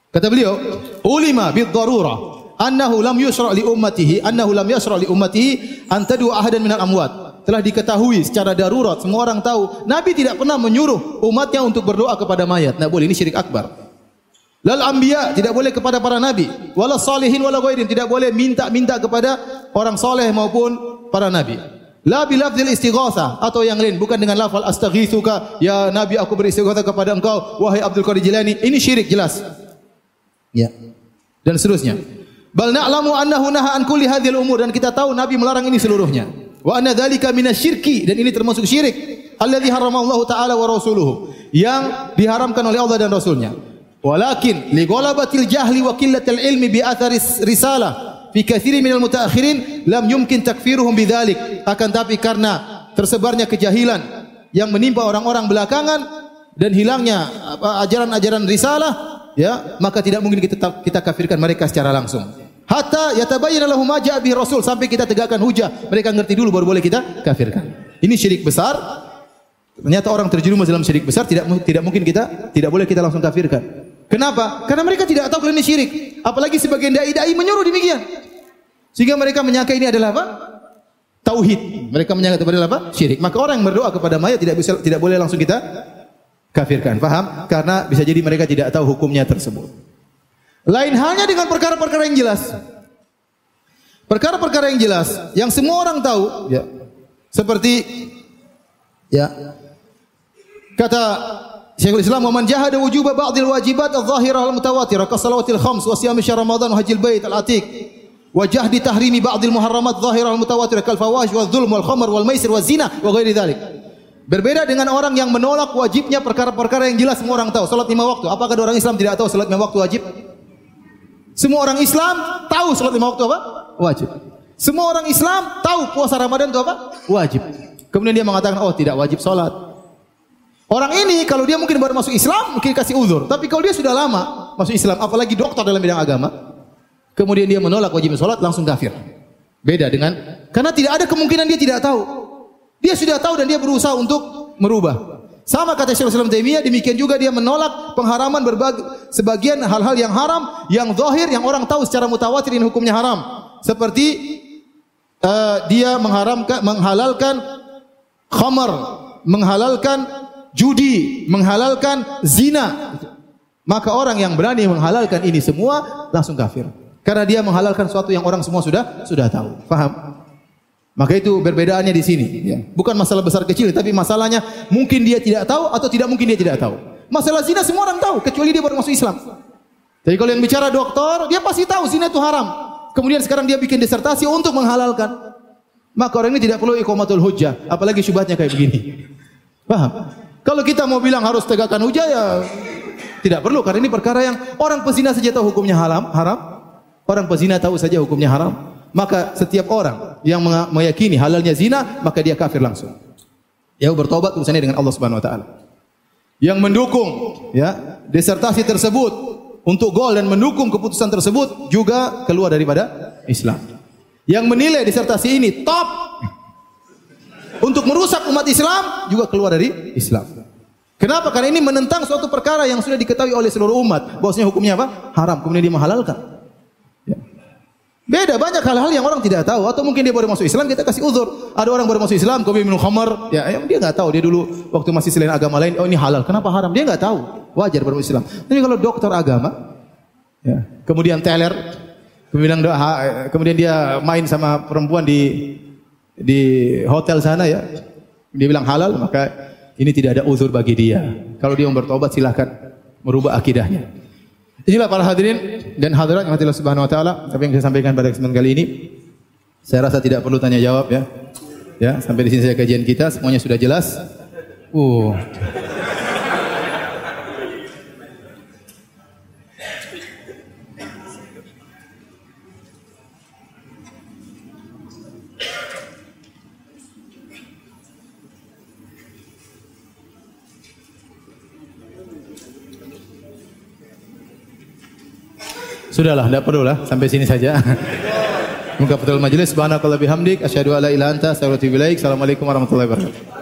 Kata beliau, ulima bid darurah annahu lam yusra li ummatihi annahu lam yusra li ummatihi an tadu ahadan minal amwat telah diketahui secara darurat, semua orang tahu, Nabi tidak pernah menyuruh umatnya untuk berdoa kepada mayat. Nah, boleh ini syirik akbar. Lal anbiya tidak boleh kepada para nabi, wala salihin wala ghairin tidak boleh minta-minta kepada orang soleh maupun para nabi. La bi lafzil istighatsah atau yang lain bukan dengan lafal astaghitsuka ya nabi aku beristighatsah kepada engkau wahai Abdul Qadir Jilani ini syirik jelas. Ya. Dan seterusnya. Bal na'lamu annahu naha an kulli hadhil umur dan kita tahu nabi melarang ini seluruhnya. Wa anna dzalika minasyirki dan ini termasuk syirik. Alladzi haramallahu taala wa rasuluhu yang diharamkan oleh Allah dan Rasulnya. Walakin li ghalabatil jahli wa qillatil ilmi bi athari risalah fi katsirin minal mutaakhirin lam yumkin takfiruhum bidzalik. Akan tapi karena tersebarnya kejahilan yang menimpa orang-orang belakangan dan hilangnya ajaran-ajaran risalah, ya, maka tidak mungkin kita kita kafirkan mereka secara langsung. Hatta yatabayyana lahum ma ja'a bihi rasul sampai kita tegakkan hujah, mereka ngerti dulu baru boleh kita kafirkan. Ini syirik besar. Ternyata orang terjerumus dalam syirik besar tidak tidak mungkin kita tidak boleh kita langsung kafirkan. Kenapa? Karena mereka tidak tahu kalau ini syirik. Apalagi sebagian dai-dai menyuruh demikian. Sehingga mereka menyangka ini adalah apa? Tauhid. Mereka menyangka itu adalah apa? Syirik. Maka orang yang berdoa kepada mayat tidak bisa tidak boleh langsung kita kafirkan. Paham? Karena bisa jadi mereka tidak tahu hukumnya tersebut. Lain halnya dengan perkara-perkara yang jelas. Perkara-perkara yang jelas yang semua orang tahu, ya. Seperti ya. Kata Syekhul Islam wa man jahada wujuba ba'dil wajibat adh-dhahirah al-mutawatirah ka salawatil khams wa siyam syahr ramadan wa hajjil bait al-atiq wa jahdi tahrimi ba'dil muharramat dhahirah al-mutawatirah kal fawahish wal dhulm wal khamr wal maisir wal zina wa ghairi dhalik. Berbeda dengan orang yang menolak wajibnya perkara-perkara yang jelas semua orang tahu. Salat lima waktu. Apakah ada orang Islam tidak tahu salat lima waktu wajib? Semua orang Islam tahu salat lima waktu apa? Wajib. Semua orang Islam tahu puasa Ramadan itu apa? Wajib. Kemudian dia mengatakan, oh tidak wajib salat. Orang ini kalau dia mungkin baru masuk Islam mungkin kasih uzur. Tapi kalau dia sudah lama masuk Islam, apalagi dokter dalam bidang agama, kemudian dia menolak wajib sholat langsung kafir. Beda dengan karena tidak ada kemungkinan dia tidak tahu. Dia sudah tahu dan dia berusaha untuk merubah. Sama kata Syekh Islam Taimiyah, demikian juga dia menolak pengharaman berbagai sebagian hal-hal yang haram, yang zahir, yang orang tahu secara mutawatir ini hukumnya haram. Seperti uh, dia mengharamkan, menghalalkan khamar, menghalalkan judi, menghalalkan zina. Maka orang yang berani menghalalkan ini semua langsung kafir. Karena dia menghalalkan sesuatu yang orang semua sudah sudah tahu. Faham? Maka itu perbedaannya di sini. Ya. Bukan masalah besar kecil, tapi masalahnya mungkin dia tidak tahu atau tidak mungkin dia tidak tahu. Masalah zina semua orang tahu, kecuali dia baru masuk Islam. Jadi kalau yang bicara dokter, dia pasti tahu zina itu haram. Kemudian sekarang dia bikin disertasi untuk menghalalkan. Maka orang ini tidak perlu ikomatul hujjah, apalagi syubhatnya kayak begini. Paham? Kalau kita mau bilang harus tegakkan hujah ya tidak perlu karena ini perkara yang orang pezina saja tahu hukumnya haram, haram. Orang pezina tahu saja hukumnya haram. Maka setiap orang yang meyakini halalnya zina, maka dia kafir langsung. Ya bertobat urusannya dengan Allah Subhanahu wa taala. Yang mendukung ya disertasi tersebut untuk gol dan mendukung keputusan tersebut juga keluar daripada Islam. Yang menilai disertasi ini top untuk merusak umat Islam juga keluar dari Islam. Kenapa? Karena ini menentang suatu perkara yang sudah diketahui oleh seluruh umat. Bahwasanya hukumnya apa? Haram. Kemudian dia menghalalkan. Ya. Beda banyak hal-hal yang orang tidak tahu atau mungkin dia baru masuk Islam kita kasih uzur. Ada orang baru masuk Islam kemudian minum khamar, ya yang dia nggak tahu dia dulu waktu masih selain agama lain oh ini halal. Kenapa haram? Dia nggak tahu. Wajar baru Islam. Tapi kalau dokter agama ya, kemudian teler kemudian kemudian dia main sama perempuan di di hotel sana ya, dia bilang halal, maka ini tidak ada uzur bagi dia. Kalau dia mau bertobat silahkan merubah akidahnya. Inilah para hadirin dan hadirat yang Allah Subhanahu wa taala, apa yang saya sampaikan pada kesempatan kali ini saya rasa tidak perlu tanya jawab ya. Ya, sampai di sini saya kajian kita semuanya sudah jelas. Uh. Sudahlah, tidak perlulah. Sampai sini saja. Muka betul majelis. Subhanakallah bihamdik. Asyadu ala ila anta. Assalamualaikum warahmatullahi wabarakatuh.